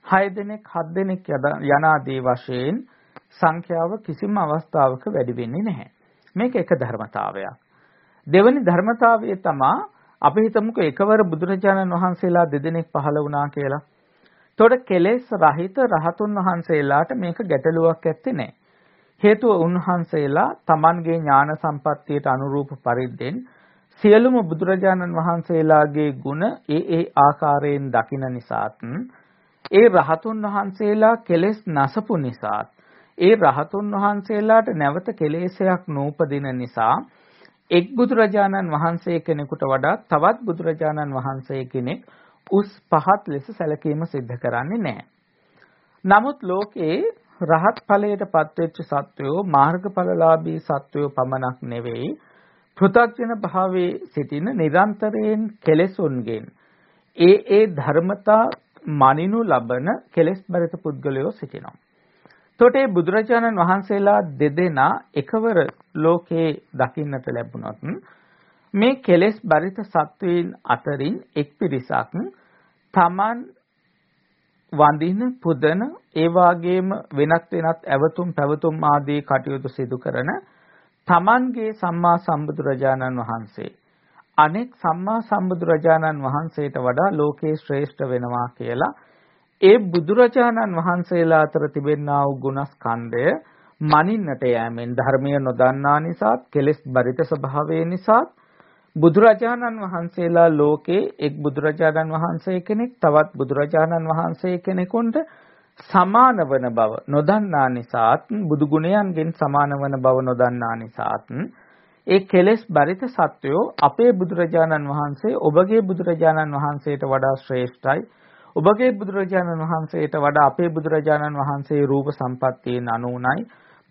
හය දෙනෙක් හත් දෙනෙක් යනාදී වශයෙන් සංඛ්‍යාව කිසිම අවස්ථාවක වැඩි වෙන්නේ නැහැ. මේක එක ධර්මතාවයක්. දෙවැනි ධර්මතාවය තමයි අපි හිතමුකෝ එකවර බුදුරජාණන් වහන්සේලා දෙදෙනෙක් පහළ වුණා කියලා. එතකොට කෙලෙස් රහිත රහතුන් වහන්සේලාට මේක ගැටලුවක් ඇත්තේ නැහැ. හේතුව උන්වහන්සේලා Tamanගේ ඥාන සම්පත්තියට අනුරූප පරිද්දෙන් සියලුම බුදුරජාණන් වහන්සේලාගේ ගුණ ඒ ඒ ආකාරයෙන් දකින නිසාත් ඒ රහතුන් වහන්සේලා කෙලෙස් නසපු නිසාත් ඒ රහතුන් වහන්සේලාට නැවත කෙලෙසයක් නූපදින නිසා එක් බුදුරජාණන් වහන්සේ කෙනෙකුට වඩා තවත් බුදුරජාණන් වහන්සේ කෙනෙක් උස් පහත් ලෙස සැලකීම සිද්ධ කරන්නේ නැහැ. නමුත් ලෝකේ රහත් ඵලයට පත්වෙච්ච සත්වයෝ මාර්ගඵලලාභී සත්වයෝ පමණක් නෙවෙයි පෘථග්ජන භාවයේ සිටින නිරන්තරයෙන් කෙලෙසුන්ගෙන් ඒ ඒ ධර්මතා මනිනු ලබන කෙලෙස් බරිත පුද්ගලයෝ සිටිනවා. එතකොට මේ බුදුරජාණන් වහන්සේලා දෙදෙනා එකවර ලෝකේ දකින්නට ලැබුණොත් මේ කෙලෙස් බරිත සත්වයින් අතරින් එක් පිරිසක් තමන් වඳින පුදන ඒ වාගේම වෙනත් වෙනත් ඇවතුම් පැවතුම් ආදී කටයුතු සිදු කරන තමන්ගේ සම්මා සම්බුදුරජාණන් වහන්සේ. අනෙක් සම්මා සම්බුදුරජාණන් වහන්සේට වඩා ලෝකේ ශ්‍රේෂ්ඨ වෙනවා කියලා ඒ බුදුරජාණන් වහන්සේලා අතර තිබෙනා වූ ගුණස්කන්ධය මනින්නට යෑමෙන් ධර්මය නොදන්නා නිසාත් කෙලෙස් බරිත ස්වභාවය නිසාත් බුදුරජාණන් වහන්සේලා ලෝකේ එක් බුදුරජාණන් වහන්සේ කෙනෙක් තවත් බුදුරජාණන් වහන්සේ කෙනෙකුට සමාන වන බව නොදන්නා නිසාත් බුදු ගුණයන්ගෙන් සමාන වන බව නොදන්නා නිසාත් ඒ කෙලෙස් බරිත සත්වයෝ අපේ බුදුරජාණන් වහන්සේ ඔබගේ බුදුරජාණන් වහන්සේට වඩා ශ්‍රේෂ්ඨයි. ඔබගේ බුදුරජාණන් වහන්සේට වඩා අපේ බුදුරජාණන් වහන්සේ රූප සම්පත්තියෙන් අනුුණයි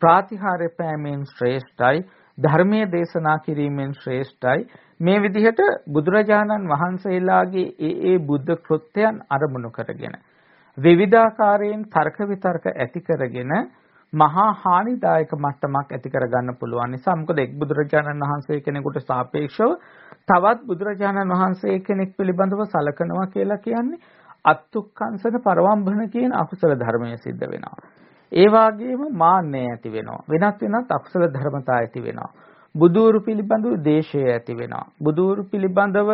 ප්‍රාතිහාර්ය පෑමෙන් ශ්‍රේෂ්ඨයි. ධර්මයේ දේශනා කිරීමෙන් ශ්‍රේෂ්ඨයි. මේ විදිහට බුදුරජාණන් වහන්සේලාගේ ඒ ඒ බුද්ධ කෘත්‍යයන් අරමුණු කරගෙන විවිධාකාරයෙන් තර්ක විතර්ක ඇති කරගෙන මහා හානිදායක මට්ටමක් ඇති කරගන්න පුළුවන් නිසා මොකද එක් බුදුරජාණන් වහන්සේ කෙනෙකුට සාපේක්ෂව තවත් බුදුරජාණන් වහන්සේ කෙනෙක් පිළිබඳව සලකනවා කියලා කියන්නේ අත්ුක්කංශන පරවම්බන කියන අකුසල ධර්මය සිද්ධ වෙනවා. ඒ වගේම මාන්නය ඇති වෙනවා. වෙනත් වෙනත් අකුසල ධර්මතා ඇති වෙනවා. බුදුරු පිළිබඳව දේශය ඇති වෙනවා. බුදුරු පිළිබඳව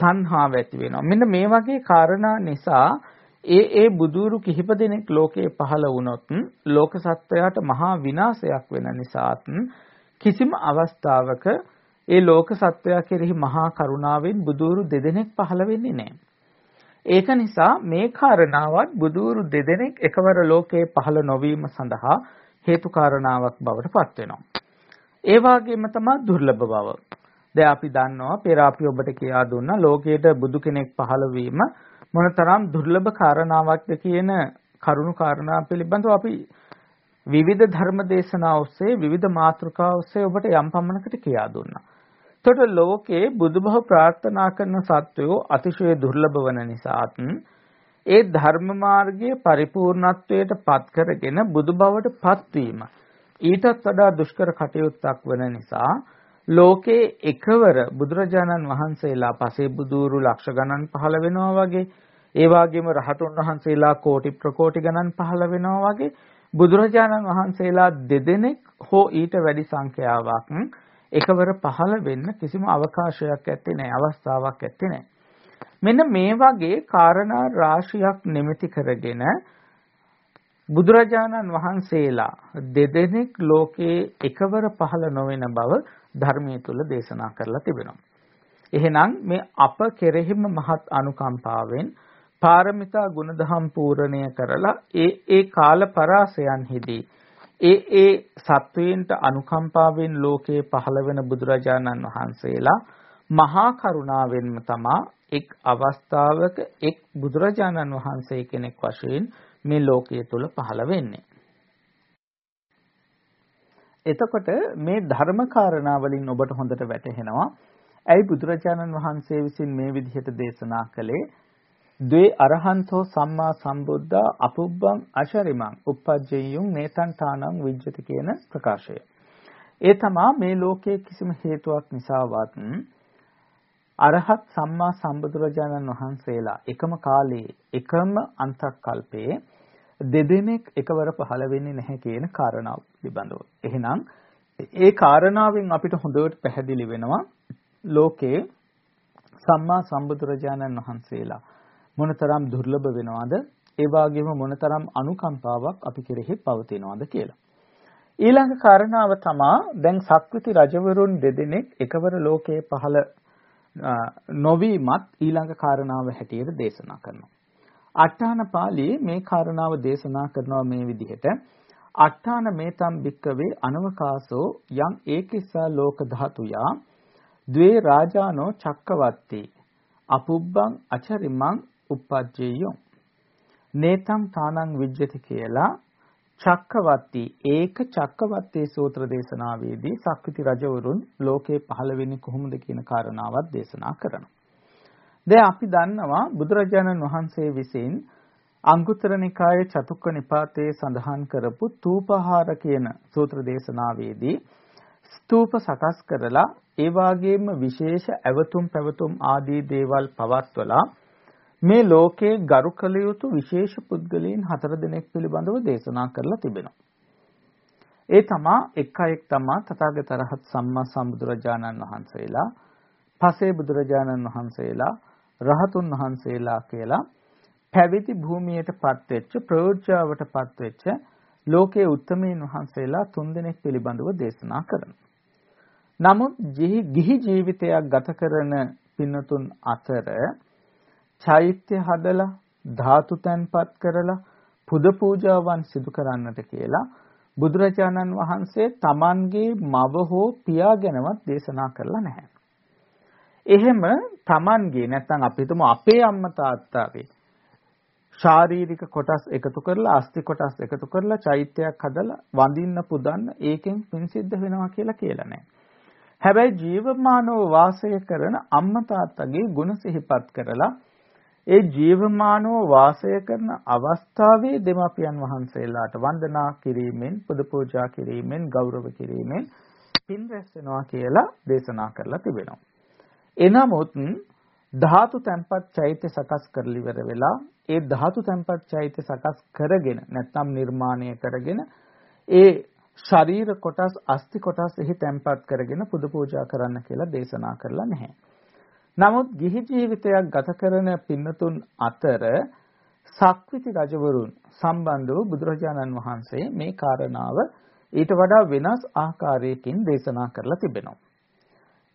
තණ්හාව ඇති වෙනවා. මෙන්න මේ වගේ කාරණා නිසා ඒ ඒ බුදුරු කිහිප දෙනෙක් ලෝකේ පහළ වුණොත් ලෝක සත්වයාට මහා විනාශයක් වෙන නිසාත් කිසිම අවස්ථාවක ඒ ලෝක සත්වයා කෙරෙහි මහා කරුණාවෙන් බුදුරු දෙදෙනෙක් පහළ වෙන්නේ නැහැ. ඒක නිසා මේ කාරණාවත් බුදුරු දෙදෙනෙක් එකවර ලෝකේ පහළ නොවීම සඳහා හේතු කාරණාවක් බවට පත් වෙනවා. ඒ වගේම තමයි දුර්ලභ බව. දැන් අපි දන්නවා පෙර අපි ඔබට කියා දුන්නා ලෝකයට බුදු කෙනෙක් පහළ වීම මොනතරම් දුර්ලභ කාරණාවක්ද කියන කරුණු කාරණා පිළිබඳව අපි විවිධ ධර්ම දේශනා ඔස්සේ විවිධ මාතෘකා ඔස්සේ ඔබට යම් පමණකට කියා දුන්නා. එතකොට ලෝකේ බුදුබව ප්‍රාර්ථනා කරන සත්වයෝ අතිශය දුර්ලභ වන නිසාත් ඒ ධර්ම මාර්ගයේ පරිපූර්ණත්වයට පත් කරගෙන බුදුබවට පත්වීම ඊටත් වඩා දුෂ්කර කටයුත්තක් වන නිසා ලෝකේ එකවර බුදුරජාණන් වහන්සේලා පසේ බුදුරු ලක්ෂ ගණන් පහළ වෙනවා වගේ ඒ වගේම රහතුන් වහන්සේලා කෝටි ප්‍රකෝටි ගණන් පහළ වෙනවා වගේ බුදුරජාණන් වහන්සේලා දෙදෙනෙක් හෝ ඊට වැඩි සංඛ්‍යාවක් එකවර පහළ වෙන්න කිසිම අවකාශයක් ඇත්තේ නැහැ අවස්ථාවක් ඇත්තේ නැහැ. මෙන්න මේ වගේ කාරණා රාශියක් නිමිති කරගෙන බුදුරජාණන් වහන්සේලා දෙදෙනෙක් ලෝකයේ එකවර පහළ නොවන බව ධර්මයේ තුල දේශනා කරලා තිබෙනවා. එහෙනම් මේ අප කෙරෙහිම මහත් අනුකම්පාවෙන් පාරමිතා ගුණධම් පූර්ණණය කරලා ඒ ඒ කාල පරාසයන්හිදී ඒ ඒ සත්වයින්ට අනුකම්පාවෙන් ලෝකේ පහළ වෙන බුදුරජාණන් වහන්සේලා මහා කරුණාවෙන්ම තමා එක් අවස්ථාවක එක් බුදුරජාණන් වහන්සේ කෙනෙක් වශයෙන් මේ ලෝකයේ තුල පහළ වෙන්නේ. එතකොට මේ ධර්ම කාරණා වලින් ඔබට හොඳට වැටහෙනවා ඇයි බුදුරජාණන් වහන්සේ විසින් මේ විදිහට දේශනා කළේ ද්වේ අරහන්තෝ සම්මා සම්බුද්ධා අපුබ්බං අශරිමං uppajjeyun නේතං තානං විජ්ජති කියන ප්‍රකාශය. ඒ තමා මේ ලෝකයේ කිසිම හේතුවක් නිසාවත් අරහත් සම්මා සම්බුදුරජාණන් වහන්සේලා එකම කාලයේ එකම අන්තක්කල්පයේ දෙදෙනෙක් එකවර පහළ වෙන්නේ නැහැ කියන කාරණාව පිළිබඳව. එහෙනම් ඒ කාරණාවෙන් අපිට හොඳට පැහැදිලි වෙනවා ලෝකේ සම්මා සම්බුදුරජාණන් වහන්සේලා මොනතරම් දුර්ලභ වෙනවද ඒ වගේම මොනතරම් අනුකම්පාවක් අපි කෙරෙහි පවතිනවද කියලා. ඊළඟ කාරණාව තමා දැන් සක්විති රජවරුන් දෙදෙනෙක් එකවර ලෝකයේ පහළ නොවීමත් ඊළඟ කාරණාව හැටියට දේශනා කරනවා. අට්ඨාන පාළියේ මේ කාරණාව දේශනා කරනවා මේ විදිහට අට්ඨාන මේතම් භික්කවේ අනවකාසෝ යම් ඒකිස්සා ලෝක ධාතුයා ද්වේ රාජානෝ චක්කවත්තේ අපුබ්බං අචරිමං uppajjeyyo නේතම් තානං විජ්ජති කියලා චක්කවර්ති ඒක චක්කවර්තී සූත්‍ර දේශනාවේදී සක්විති රජවරුන් ලෝකේ පහළ වෙන්නේ කොහොමද කියන කාරණාවත් දේශනා කරනවා. දැන් අපි දන්නවා බුදුරජාණන් වහන්සේ විසින් අංගුත්තර නිකායේ චතුක්ක නිපාතයේ සඳහන් කරපු තූපහාර කියන සූත්‍ර දේශනාවේදී ස්තූප සකස් කරලා ඒ වාගේම විශේෂ ඇවතුම් පැවතුම් ආදී දේවල් පවත්වලා මේ ලෝකයේ ගරු කළ යුතු විශේෂ පුද්ගලයන් හතර දෙනෙක් පිළිබඳව දේශනා කරලා තිබෙනවා. ඒ තමා එක් අයෙක් තමා තථාගත රහත් සම්මා සම්බුදුරජාණන් වහන්සේලා, පසේ බුදුරජාණන් වහන්සේලා, රහතුන් වහන්සේලා කියලා පැවිදි භූමියටපත් වෙච්ච ප්‍රයෝජ්‍යාවටපත් වෙච්ච ලෝකයේ උත්තමීන් වහන්සේලා තුන්දෙනෙක් පිළිබඳව දේශනා කරනවා. නමුත් ගිහි ජීවිතයක් ගත කරන පින්නතුන් අතර චෛත්‍ය හදලා ධාතු තැන්පත් කරලා පුද පූජාවන් සිදු කරන්නට කියලා බුදුරජාණන් වහන්සේ තමන්ගේ මව හෝ පියා ගැනවත් දේශනා කරලා නැහැ. එහෙම තමන්ගේ නැත්නම් අපි හිතමු අපේ අම්මා තාත්තාගේ ශාරීරික කොටස් එකතු කරලා අස්ති කොටස් එකතු කරලා චෛත්‍යයක් හදලා වඳින්න පුදන්න ඒකෙන් පින් සිද්ධ වෙනවා කියලා කියලා නැහැ. හැබැයි ජීවමානව වාසය කරන අම්මා තාත්තගේ ගුණ සිහිපත් කරලා ඒ ජීවමානව වාසය කරන අවස්ථාවේ දෙමාපියන් වහන්සේලාට වන්දනා කිරීමෙන් පුද පූජා කිරීමෙන් ගෞරව කිරීමෙන් පින් රැස් වෙනවා කියලා දේශනා කරලා තිබෙනවා. එනමුත් ධාතු තැන්පත් චෛත්‍ය සකස් කරලි ඉවර වෙලා ඒ ධාතු තැන්පත් චෛත්‍ය සකස් කරගෙන නැත්නම් නිර්මාණය කරගෙන ඒ ශරීර කොටස් අස්ති කොටස් එහි තැන්පත් කරගෙන පුද පූජා කරන්න කියලා දේශනා කරලා නැහැ. නමුත් ගිහි ජීවිතයක් ගත කරන පින්නතුන් අතර සක්විති රජවරුන් සම්බන්ධව බුදුරජාණන් වහන්සේ මේ කාරණාව ඊට වඩා වෙනස් ආකාරයකින් දේශනා කරලා තිබෙනවා.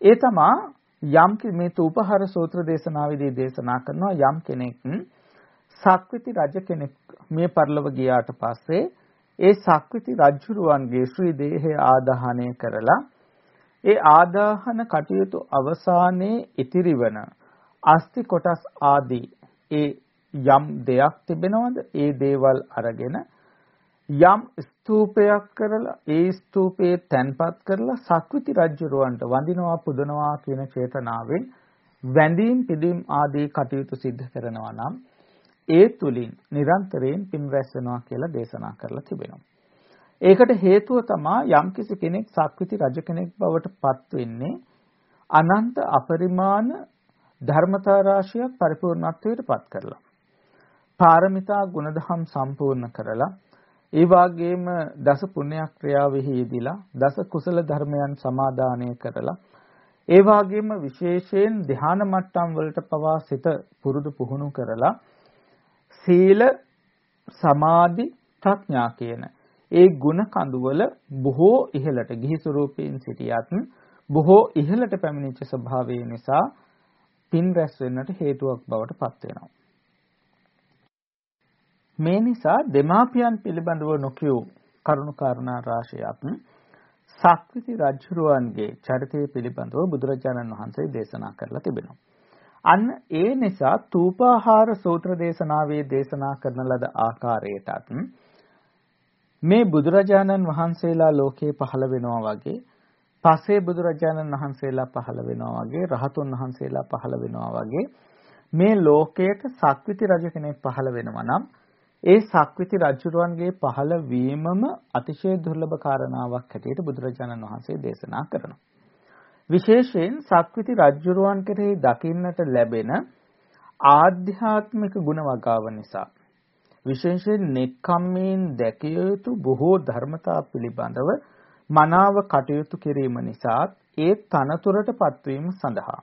ඒ තමා යම් මේ තූපහාර සූත්‍ර දේශනාවේදී දේශනා කරනවා යම් කෙනෙක් සක්විති රජ කෙනෙක් මේ පරිලව ගියාට පස්සේ ඒ සක්විති රජුරුවන්ගේ ශ්‍රී දේහය ආදාහනය කරලා ඒ ආදාහන කටයුතු අවසානයේ ඉතිරිවන අස්ති කොටස් ආදී ඒ යම් දෙයක් තිබෙනවද? ඒ දේවල් අරගෙන යම් ස්තූපයක් කරලා ඒ ස්තූපයේ තැන්පත් කරලා සක්විති රජුරවන්ට වඳිනවා පුදනවා කියන චේතනාවෙන් වැඳීම් පිදීම් ආදී කටයුතු සිද්ධ කරනවා නම් ඒ තුලින් නිරන්තරයෙන් පින් රැස් වෙනවා කියලා දේශනා කරලා තිබෙනවා. ඒකට හේතුව තමා යම්කිසි කෙනෙක් සක්විති රජ කෙනෙක් බවට පත් වෙන්නේ අනන්ත අපරිමාණ ධර්මතා රාශියක් පරිපූර්ණත්වයට පත් කරලා. පාරමිතා ගුණධම් සම්පූර්ණ කරලා ඒ වාගේම දස පුණ්‍යක් ක්‍රියාවෙහි යෙදিলা දස කුසල ධර්මයන් සමාදානය කරලා ඒ වාගේම විශේෂයෙන් ධ්‍යාන මට්ටම් වලට පවා සිත පුරුදු පුහුණු කරලා සීල සමාධි ප්‍රඥා කියන ඒ ගුණ කඳුවල බොහෝ ඉහළට ගිහි ස්වરૂපයෙන් සිටියත් බොහෝ ඉහළට පැමිණිච්ච ස්වභාවය නිසා පින් රැස් වෙන්නට හේතුවක් බවට පත් වෙනවා. මේ නිසා දෙමාපියන් පිළිබඳව නොකියූ කරුණු කාරණා රාශියක් සක්විති රජුරුවන්ගේ චරිතය පිළිබඳව බුදුරජාණන් වහන්සේ දේශනා කරලා තිබෙනවා. අන්න ඒ නිසා තූපාහාර සූත්‍ර දේශනාවේ දේශනා කරන ලද ආකාරයටත් මේ බුදුරජාණන් වහන්සේලා ලෝකේ පහළ වෙනවා වගේ පසේ බුදුරජාණන් වහන්සේලා පහළ වෙනවා වගේ රහතුන් වහන්සේලා පහළ වෙනවා වගේ මේ ලෝකයට සක්විති රජ කෙනෙක් පහළ වෙනවා නම් ඒ සක්විති රජුරුවන්ගේ පහළ වීමම අතිශය දුර්ලභ කාරණාවක් හැටියට බුදුරජාණන් වහන්සේ දේශනා කරනවා. විශේෂයෙන් සක්විති රජුරුවන් කෙරෙහි දකින්නට ලැබෙන ආධ්‍යාත්මික ගුණ වගාව නිසා විශේෂයෙන් නෙක්ඛම්මෙන් දැකිය යුතු බොහෝ ධර්මතා පිළිබඳව මනාව කටයුතු කිරීම නිසා ඒ තනතුරට පත්වීම සඳහා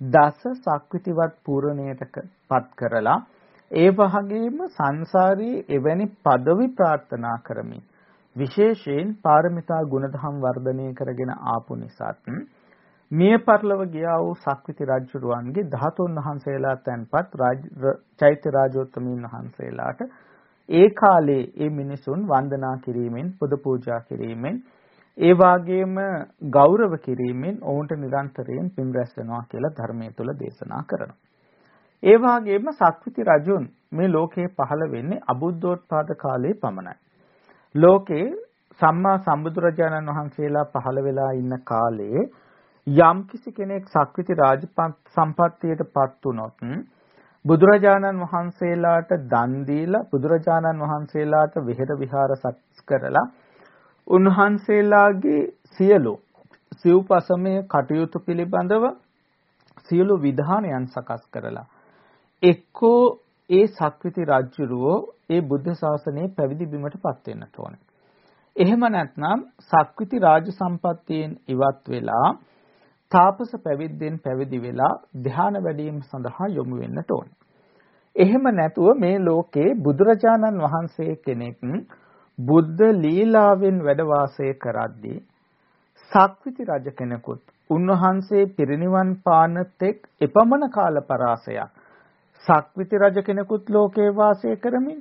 දස සක්විතිවත් පූර්ණයට පත් කරලා ඒ වගේම සංසාරී එවැනි পদවි ප්‍රාර්ථනා කරමින් විශේෂයෙන් පාරමිතා ගුණධම් වර්ධනය කරගෙන ආපු නිසාත් මිය පරලව ගියා වූ සක්විති රජුරුවන්ගේ ධාතුන් වහන්සේලා තැන්පත් චෛත්‍ය රාජෝත්තමීන් වහන්සේලාට ඒ කාලේ ඒ මිනිසුන් වන්දනා කිරීමෙන් පුද පූජා කිරීමෙන් ඒ වාගේම ගෞරව කිරීමෙන් ඔවුන්ට නිරන්තරයෙන් පින් රැස් වෙනවා කියලා ධර්මයේ තුල දේශනා කරනවා. ඒ වාගේම සක්විති රජුන් මේ ලෝකේ පහළ වෙන්නේ අබුද්ධෝත්පාද කාලයේ පමණයි. ලෝකේ සම්මා සම්බුදුරජාණන් වහන්සේලා පහළ වෙලා ඉන්න කාලේ යම් කිසි කෙනෙක් සක්විති රාජ සම්පත්තියටපත් වුනොත් බුදුරජාණන් වහන්සේලාට දන් දීලා බුදුරජාණන් වහන්සේලාට විහෙර විහාර සත්ස් කරලා උන්වහන්සේලාගේ සියලු සිව්පසමය කටයුතු පිළිබඳව සියලු විධානයන් සකස් කරලා එක්කෝ ඒ සක්විති රජුරෝ ඒ බුද්ධ ශාසනයේ පැවිදි බිමටපත් වෙන්නට ඕනේ. එහෙම නැත්නම් සක්විති රාජ සම්පත්තියෙන් ඉවත් වෙලා තාපස පැවිද්දෙන් පැවිදි වෙලා ධ්‍යාන වැඩීම සඳහා යොමු වෙන්නට ඕන. එහෙම නැතුව මේ ලෝකේ බුදුරජාණන් වහන්සේ කෙනෙක් බුද්ධ ලීලාවෙන් වැඩ වාසය කරද්දී සක්විති රජ කෙනෙකුත් උන්වහන්සේ පිරිනිවන් පාන තෙක් එපමණ කාල පරාසයක් සක්විති රජ කෙනෙකුත් ලෝකේ වාසය කරමින්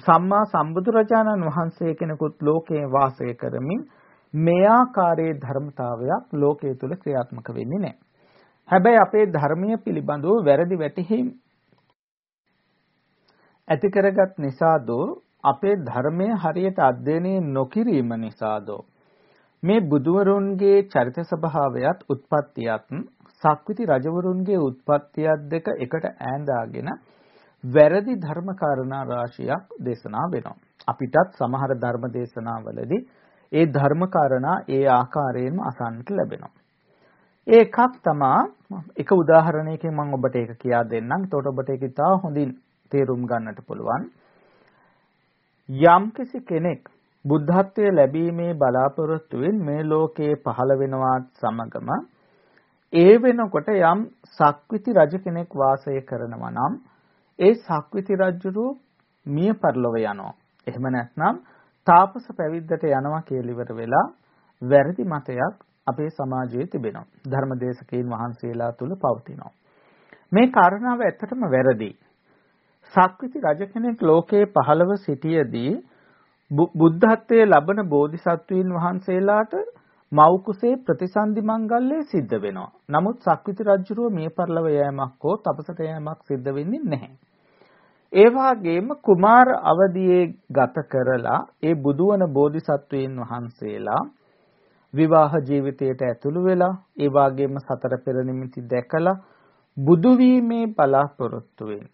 සම්මා සම්බුදුරජාණන් වහන්සේ කෙනෙකුත් ලෝකේ වාසය කරමින් මේ ආකාරයේ ධර්මතාවයක් ලෝකයේ තුල ක්‍රියාත්මක වෙන්නේ නැහැ. හැබැයි අපේ ධර්මීය පිළිබඳව වැරදි වැටහීම් ඇති කරගත් නිසාදෝ අපේ ධර්මය හරියට අධ්‍යයනය නොකිරීම නිසාදෝ මේ බුදුවරුන්ගේ චරිත ස්වභාවයත් උත්පත්තියත් සක්විති රජවරුන්ගේ උත්පත්තියත් දෙක එකට ඈඳාගෙන වැරදි ධර්ම කාරණා රාශියක් දේශනා වෙනවා. අපිටත් සමහර ධර්ම දේශනාවලදී ඒ ධර්ම කාරණා ඒ ආකාරයෙන්ම අසන්නට ලැබෙනවා. ඒ එකක් තමා එක උදාහරණයකින් මම ඔබට ඒක කියා දෙන්නම්. එතකොට ඔබට ඒක ඉතා හොඳින් තේරුම් ගන්නට පුළුවන්. යම්කිසි කෙනෙක් බුද්ධත්වයේ ලැබීමේ බලාපොරොත්තුවෙන් මේ ලෝකයේ පහළ වෙනවත් සමගම ඒ වෙනකොට යම් සක්විති රජ කෙනෙක් වාසය කරනවා නම් ඒ සක්විති රජුරු මිය පරලොව යනවා. එහෙම නැත්නම් තාපස පැවිද්දට යනවා කියලා ඉවර වෙලා වැරදි මතයක් අපේ සමාජයේ තිබෙනවා. ධර්මදේශකයන් වහන්සේලා තුල පවතිනවා. මේ කාරණාව ඇත්තටම වැරදි. සක්විති රජ කෙනෙක් ලෝකේ පහළව සිටියේදී බුද්ධත්වයේ ලබන බෝධිසත්වයන් වහන්සේලාට මව් කුසේ ප්‍රතිසන්දි මංගල්‍යය සිද්ධ වෙනවා. නමුත් සක්විති රජුරුව මිය පරලව යෑමක් හෝ තපසට යෑමක් සිද්ධ වෙන්නේ නැහැ. ඒ වාගේම කුමාර අවදියේ ගත කරලා ඒ බුදුවන බෝධිසත්වයන් වහන්සේලා විවාහ ජීවිතයට ඇතුළු වෙලා ඒ වාගේම සතර පෙර නිමිති දැකලා බුදු වීමේ බලාපොරොත්තුවෙන්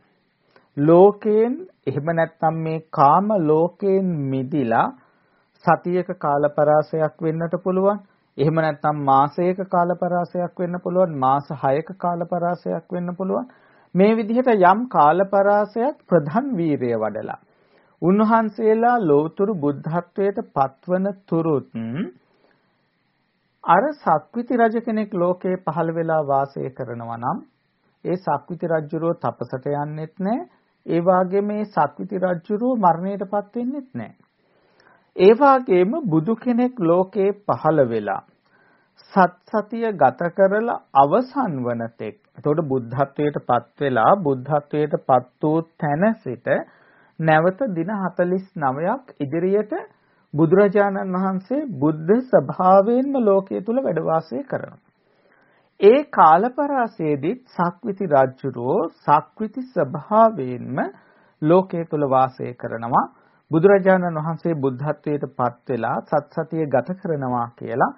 ලෝකයෙන් එහෙම නැත්නම් මේ කාම ලෝකයෙන් මිදිලා සතියක කාලපරාසයක් වෙන්නට පුළුවන්. එහෙම නැත්නම් මාසයක කාලපරාසයක් වෙන්න පුළුවන්. මාස 6ක කාලපරාසයක් වෙන්න පුළුවන්. මේ විදිහට යම් කාලපරාසයක් ප්‍රධාන වීරය වඩලා. උන්වහන්සේලා ලෝතුරු බුද්ධත්වයට පත්වන තුරුත් අර සක්විති රජ කෙනෙක් ලෝකේ පහළ වෙලා වාසය කරනවා නම් ඒ සක්විති රජුරෝ තපසට යන්නෙත් නැහැ ඒ වාගේම මේ සක්විති රජුරෝ මරණයටපත් වෙන්නෙත් නැහැ ඒ වාගේම බුදු කෙනෙක් ලෝකේ පහළ වෙලා සත් සතිය ගත කරලා අවසන් වන තෙක් එතකොට බුද්ධත්වයට පත් වෙලා බුද්ධත්වයට පත් වූ තැන සිට නැවත දින 49ක් ඉදිරියට බුදුරජාණන් වහන්සේ බුද්ධ ස්වභාවයෙන්ම ලෝකයේ තුල වැඩ වාසය කරනවා. ඒ කාලපරාසයේදී සක්විති රජුරෝ සක්විති ස්වභාවයෙන්ම ලෝකයේ තුල වාසය කරනවා. බුදුරජාණන් වහන්සේ බුද්ධත්වයට පත් වෙලා සත් සතිය ගත කරනවා කියලා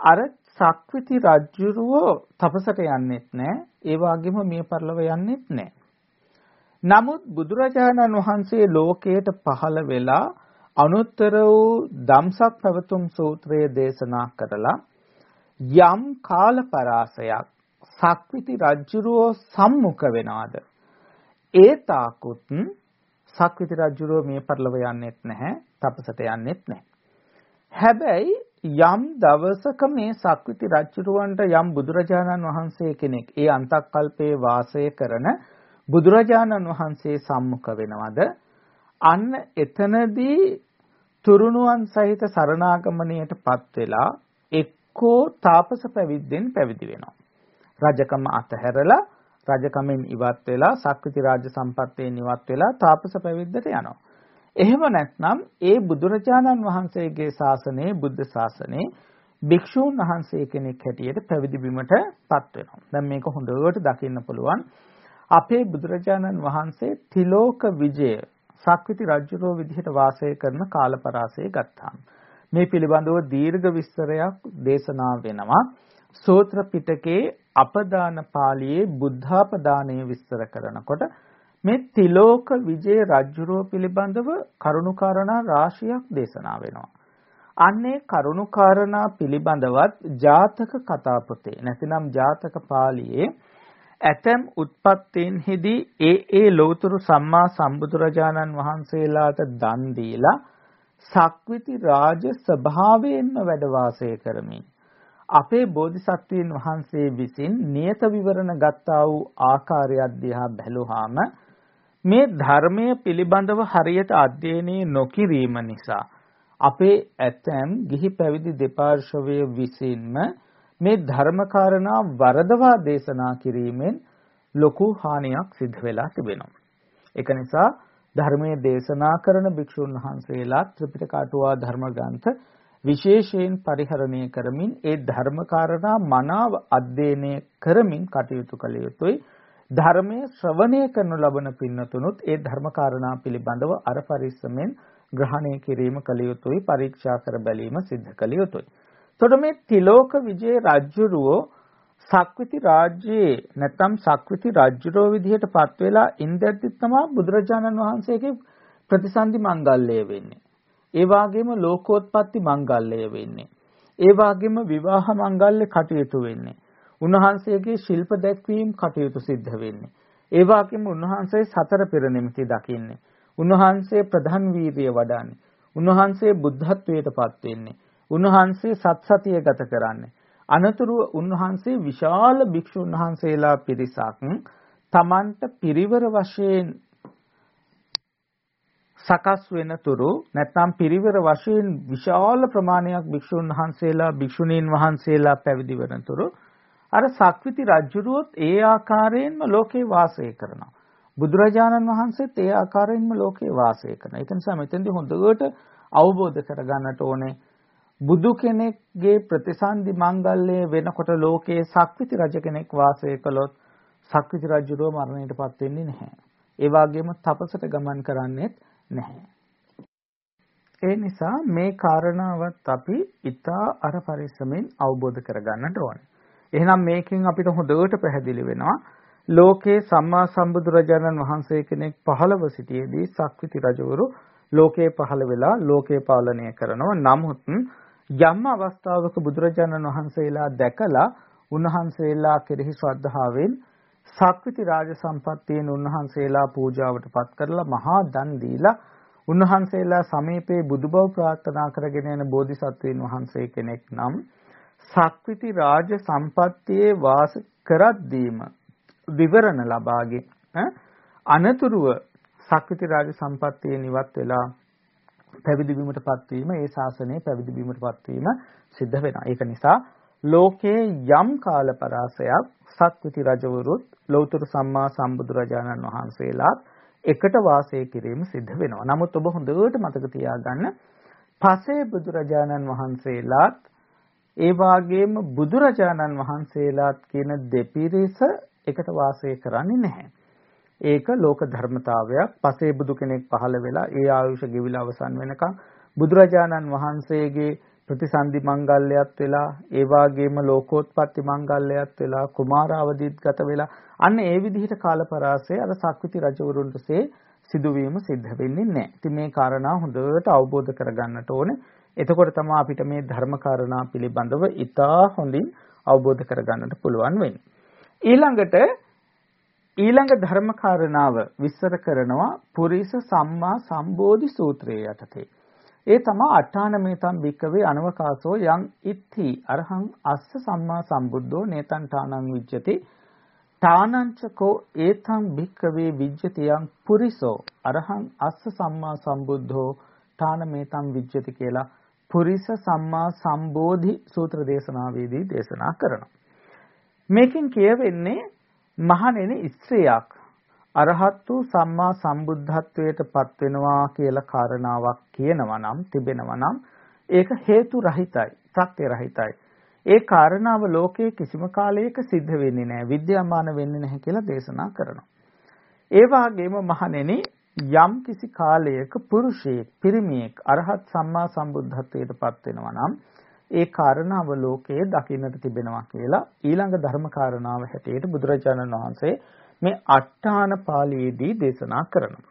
අර සක්විති රජුරෝ තපසට යන්නෙත් නැහැ. ඒ වගේම මිය පරලව යන්නෙත් නැහැ. නමුත් බුදුරජාණන් වහන්සේ ලෝකයට පහළ වෙලා අනුත්තර වූ ධම්සක් පැවතුම් සූත්‍රය දේශනා කරලා යම් කාල පරාසයක් සක්විති රජුරෝ සම්මුඛ වෙනවද ඒ තාකුත් සක්විති රජුරෝ මේ පරිලව යන්නෙත් නැහැ තපසට යන්නෙත් නැහැ. හැබැයි යම් දවසක මේ සක්විති රජුරවන්ට යම් බුදුරජාණන් වහන්සේ කෙනෙක් ඒ අන්තක්කල්පේ වාසය කරන බුදුරජාණන් වහන්සේ සම්මුඛ වෙනවද? අන්න එතනදී තුරුණුවන් සහිත සරණාගමණයටපත් වෙලා එක්කෝ තාපස පැවිද්දෙන් පැවිදි වෙනවා. රජකම අතහැරලා රජකමෙන් ඉවත් වෙලා සක්විති රාජ්‍ය සම්පත්තෙන් ඉවත් වෙලා තාපස පැවිද්දට යනවා එහෙම නැත්නම් ඒ බුදුරජාණන් වහන්සේගේ ශාසනයේ බුද්ධ ශාසනයේ භික්ෂූන් වහන්සේ කෙනෙක් හැටියට පැවිදි බිමටපත් වෙනවා. දැන් මේක හොඳට දකින්න පුළුවන්. අපේ බුදුරජාණන් වහන්සේ තිලෝක විජය සක්විති රජුරෝ විදිහට වාසය කරන කාලපරාසය ගත්තාම මේ පිළිබඳව දීර්ඝ විස්තරයක් දේශනා වෙනවා. සූත්‍ර පිටකේ අපදාන පාළියේ බුද්ධාපදානය විස්තර කරනකොට මේ තිලෝක විජය රජුරෝ පිළිබඳව කරුණුකාරණා රාශියක් දේශනා වෙනවා. අන්නේ කරුණුකාරණා පිළිබඳවත් ජාතක කතා පොතේ නැතිනම් ජාතක පාළියේ ඇතැම් උත්පත්තීන්හිදී ඒ ඒ ලෞතර සම්මා සම්බුදුරජාණන් වහන්සේලාට දන් දීලා සක්විති රාජ ස්වභාවයෙන්ම වැඩ වාසය කරමින් අපේ බෝධිසත්වයන් වහන්සේ විසින් නියත විවරණ ගත්තා වූ ආකාරය දිහා බැලුවාම මේ ධර්මය පිළිබඳව හරියට අධ්‍යයනය නොකිරීම නිසා අපේ ඇතැම් ගිහි පැවිදි දෙපාර්ශවය විසින්ම මේ ධර්මකාරණා වරදවා දේශනා කිරීමෙන් ලොකු හානියක් සිද්ධ වෙලා තිබෙනවා. ඒක නිසා ධර්මයේ දේශනා කරන භික්ෂුන් වහන්සේලා ත්‍රිපිටක අටුවා ධර්ම ග්‍රන්ථ විශේෂයෙන් පරිහරණය කරමින් ඒ ධර්මකාරණා මනාව අධ්‍යයනය කරමින් කටයුතු කළ යුතුයි. ධර්මයේ ශ්‍රවණය කරනු ලබන පින්නතුනුත් ඒ ධර්මකාරණා පිළිබඳව අර පරිස්සමෙන් ග්‍රහණය කිරීම කළ යුතුයි පරීක්ෂා කර බැලීම සිද්ධ කළ යුතුයි. එතකොට මේ තිලෝක විජේ රජුරෝ සක්විති රාජ්‍යයේ නැත්නම් සක්විති රජුරෝ විදිහට පත් වෙලා ඉඳද්දි තමයි බුදුරජාණන් වහන්සේගේ ප්‍රතිසන්දි මංගල්‍යය වෙන්නේ. ඒ වගේම ලෝකෝත්පත්ති මංගල්‍යය වෙන්නේ. ඒ වගේම විවාහ මංගල්‍ය කටයුතු වෙන්නේ. උන්වහන්සේගේ ශිල්ප දැක්වීම කටයුතු සිද්ධ වෙන්නේ. ඒ වගේම උන්වහන්සේ සතර පෙර නිමිති දකින්නේ. උන්වහන්සේ ප්‍රධාන වීරිය වඩන්නේ. උන්වහන්සේ බුද්ධත්වයටපත් වෙන්නේ. උන්වහන්සේ සත්සතිය ගත කරන්නේ. අනතුරුව උන්වහන්සේ විශාල භික්ෂුන් වහන්සේලා පිරිසක් තමන්ට පිරිවර වශයෙන් සකස් වෙන තුරු නැත්නම් පිරිවර වශයෙන් විශාල ප්‍රමාණයක් භික්ෂුන් වහන්සේලා භික්ෂුණීන් වහන්සේලා පැවිදි වෙන තුරු අර සක්විති රජුරුවොත් ඒ ආකාරයෙන්ම ලෝකේ වාසය කරනවා. බුදුරජාණන් වහන්සේත් ඒ ආකාරයෙන්ම ලෝකේ වාසය කරනවා. ඒක නිසා මෙතෙන්දී හොඳට අවබෝධ කරගන්නට ඕනේ බුදු කෙනෙක්ගේ ප්‍රතිසන්දි මංගල්‍යය වෙනකොට ලෝකයේ සක්විති රජ කෙනෙක් වාසය කළොත් සක්විති රජුරුව මරණයටපත් වෙන්නේ නැහැ. ඒ වගේම තපසට ගමන් කරන්නේත් නැහැ. ඒ නිසා මේ කාරණාවත් අපි ඊටා අර පරිස්සමෙන් අවබෝධ කරගන්නට ඕනේ. එහෙනම් මේකෙන් අපිට හොඳට පැහැදිලි වෙනවා ලෝකේ සම්මා සම්බුදුරජාණන් වහන්සේ කෙනෙක් පහළව සිටියේදී සක්විති රජවරු ලෝකේ පහළ වෙලා ලෝකේ පාලනය කරනවා. නමුත් යම් අවස්ථාවක බුදුරජාණන් වහන්සේලා දැකලා උන්වහන්සේලා කෙරෙහි ශ්‍රද්ධාවෙන් සක්විති රාජ සම්පත්තියෙන් උන්වහන්සේලා පූජාවට පත් කරලා මහා දන් දීලා උන්වහන්සේලා සමීපේ බුදුබව ප්‍රාර්ථනා කරගෙන යන බෝධිසත්වයන් වහන්සේ කෙනෙක් නම් සක්විති රාජ සම්පත්තියේ වාස කරද්දීම විවරණ ලබාගෙන අනතුරුව සක්විති රාජ සම්පත්තියේ නිවත් වෙලා පැවිදි බිමටපත් වීම ඒ ශාසනයේ පැවිදි බිමටපත් වීම සිද්ධ වෙනවා. ඒක නිසා ලෝකයේ යම් කාල පරාසයක් සක්විති රජවරුත් ලෞතර සම්මා සම්බුදුරජාණන් වහන්සේලාත් එකට වාසය කිරීම සිද්ධ වෙනවා. නමුත් ඔබ හොඳට මතක තියාගන්න පසේ බුදුරජාණන් වහන්සේලාත් ඒ වාගේම බුදුරජාණන් වහන්සේලාත් කියන දෙපිරිස එකට වාසය කරන්නේ නැහැ. ඒක ලෝක ධර්මතාවයක්. පසේ බුදු කෙනෙක් පහළ වෙලා ඒ ආයුෂ ගෙවිලා අවසන් වෙනකන් බුදුරජාණන් වහන්සේගේ ප්‍රතිසන්දි මංගල්‍යයත් වෙලා ඒ වාගේම ලෝකෝත්පත්ති මංගල්‍යයත් වෙලා කුමාර අවදීත්ගත වෙලා අන්න ඒ විදිහට කාලපරාසය අර සක්විති රජවරුන්ටසේ සිදුවීම සිද්ධ වෙන්නේ නැහැ. ඉතින් මේ කාරණා හොඳට අවබෝධ කරගන්නට ඕනේ. එතකොට තමයි අපිට මේ ධර්ම කාරණා පිළිබඳව ඉතා හොඳින් අවබෝධ කරගන්නට පුළුවන් වෙන්නේ. ඊළඟට ඊළඟ ධර්ම කාරණාව විස්තර කරනවා පුරිස සම්මා සම්බෝධි සූත්‍රයේ යටතේ. ඒ තමා අට්ඨානමේතම් භික්කවේ අනවකාසෝ යං ඉත්ති අරහං අස්ස සම්මා සම්බුද්ධෝ නේතං ඨානං විජ්ජති. ඨානංචකෝ ඒතං භික්කවේ විජ්ජති යං පුරිසෝ අරහං අස්ස සම්මා සම්බුද්ධෝ ඨානමේතම් විජ්ජති කියලා පුරිස සම්මා සම්බෝධි සූත්‍ර දේශනාවේදී දේශනා කරනවා. මේකෙන් කියවෙන්නේ මහණෙනි ස්ත්‍රියක් අරහත් වූ සම්මා සම්බුද්ධත්වයට පත් වෙනවා කියලා කාරණාවක් කියනවා නම් තිබෙනවා නම් ඒක හේතු රහිතයි සත්‍ය රහිතයි. ඒ කාරණාව ලෝකයේ කිසිම කාලයක සිද්ධ වෙන්නේ නැහැ විද්‍යාමාන වෙන්නේ නැහැ කියලා දේශනා කරනවා. ඒ වගේම මහණෙනි යම් කිසි කාලයක පුරුෂයෙක් පිරිමියෙක් අරහත් සම්මා සම්බුද්ධත්වයට පත් වෙනවා නම් ඒ කාරණාව ලෝකයේ දකින්නට තිබෙනවා කියලා ඊළඟ ධර්ම කාරණාව හැටියට බුදුරජාණන් වහන්සේ මේ අට්ඨාන පාළියේදී දේශනා කරනවා.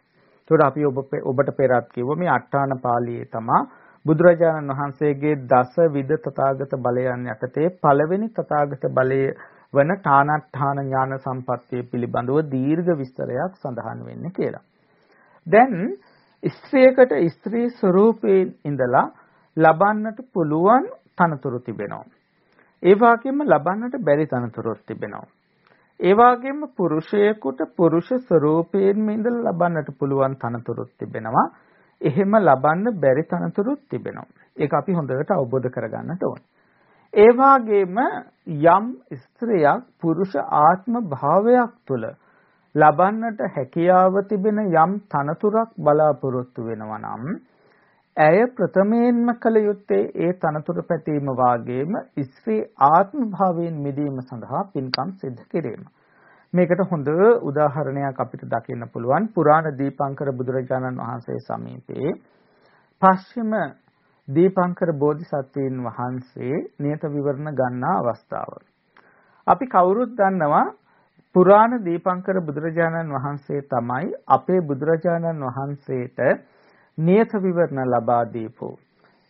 ඒකට අපි ඔබ ඔබට පෙරත් කිව්ව මේ අට්ඨාන පාළියේ තමා බුදුරජාණන් වහන්සේගේ දස විද තථාගත බලයන් යටතේ පළවෙනි තථාගත බලය වන ඨානට්ඨාන ඥාන සම්පත්තිය පිළිබඳව දීර්ඝ විස්තරයක් සඳහන් වෙන්නේ කියලා. දැන් ස්ත්‍රියකට ස්ත්‍රී ස්වરૂපයෙන් ඉඳලා ලබන්නට පුළුවන් තනතුරු තිබෙනවා. ඒ වගේම ලබන්නට බැරි තනතුරුත් තිබෙනවා. ඒ වගේම පුරුෂයෙකුට පුරුෂ ස්වરૂපයෙන්ම ඉඳලා ලබන්නට පුළුවන් තනතුරුත් තිබෙනවා. එහෙම ලබන්න බැරි තනතුරුත් තිබෙනවා. ඒක අපි හොඳට අවබෝධ කරගන්නට ඕනේ. ඒ වගේම යම් ස්ත්‍රියක් පුරුෂ ආත්ම භාවයක් තුළ ලබන්නට හැකියාව තිබෙන යම් තනතුරක් බලාපොරොත්තු වෙනවා නම් ඇය ප්‍රථමයෙන්ම කළ යුත්තේ ඒ තනතුර පැතීම වාගේම ස්ත්‍රී ආත්ම භාවයෙන් මිදීම සඳහා පින්කම් සිදු කිරීම. මේකට හොඳ උදාහරණයක් අපිට දකින්න පුළුවන් පුරාණ දීපංකර බුදුරජාණන් වහන්සේ සමීපයේ පශ්චිම දීපංකර බෝධිසත්වයන් වහන්සේ නියත විවරණ ගන්නා අවස්ථාව. අපි කවුරුත් දන්නවා පුරාණ දීපංකර බුදුරජාණන් වහන්සේ තමයි අපේ බුදුරජාණන් වහන්සේට නියත විවරණ ලබා දීපෝ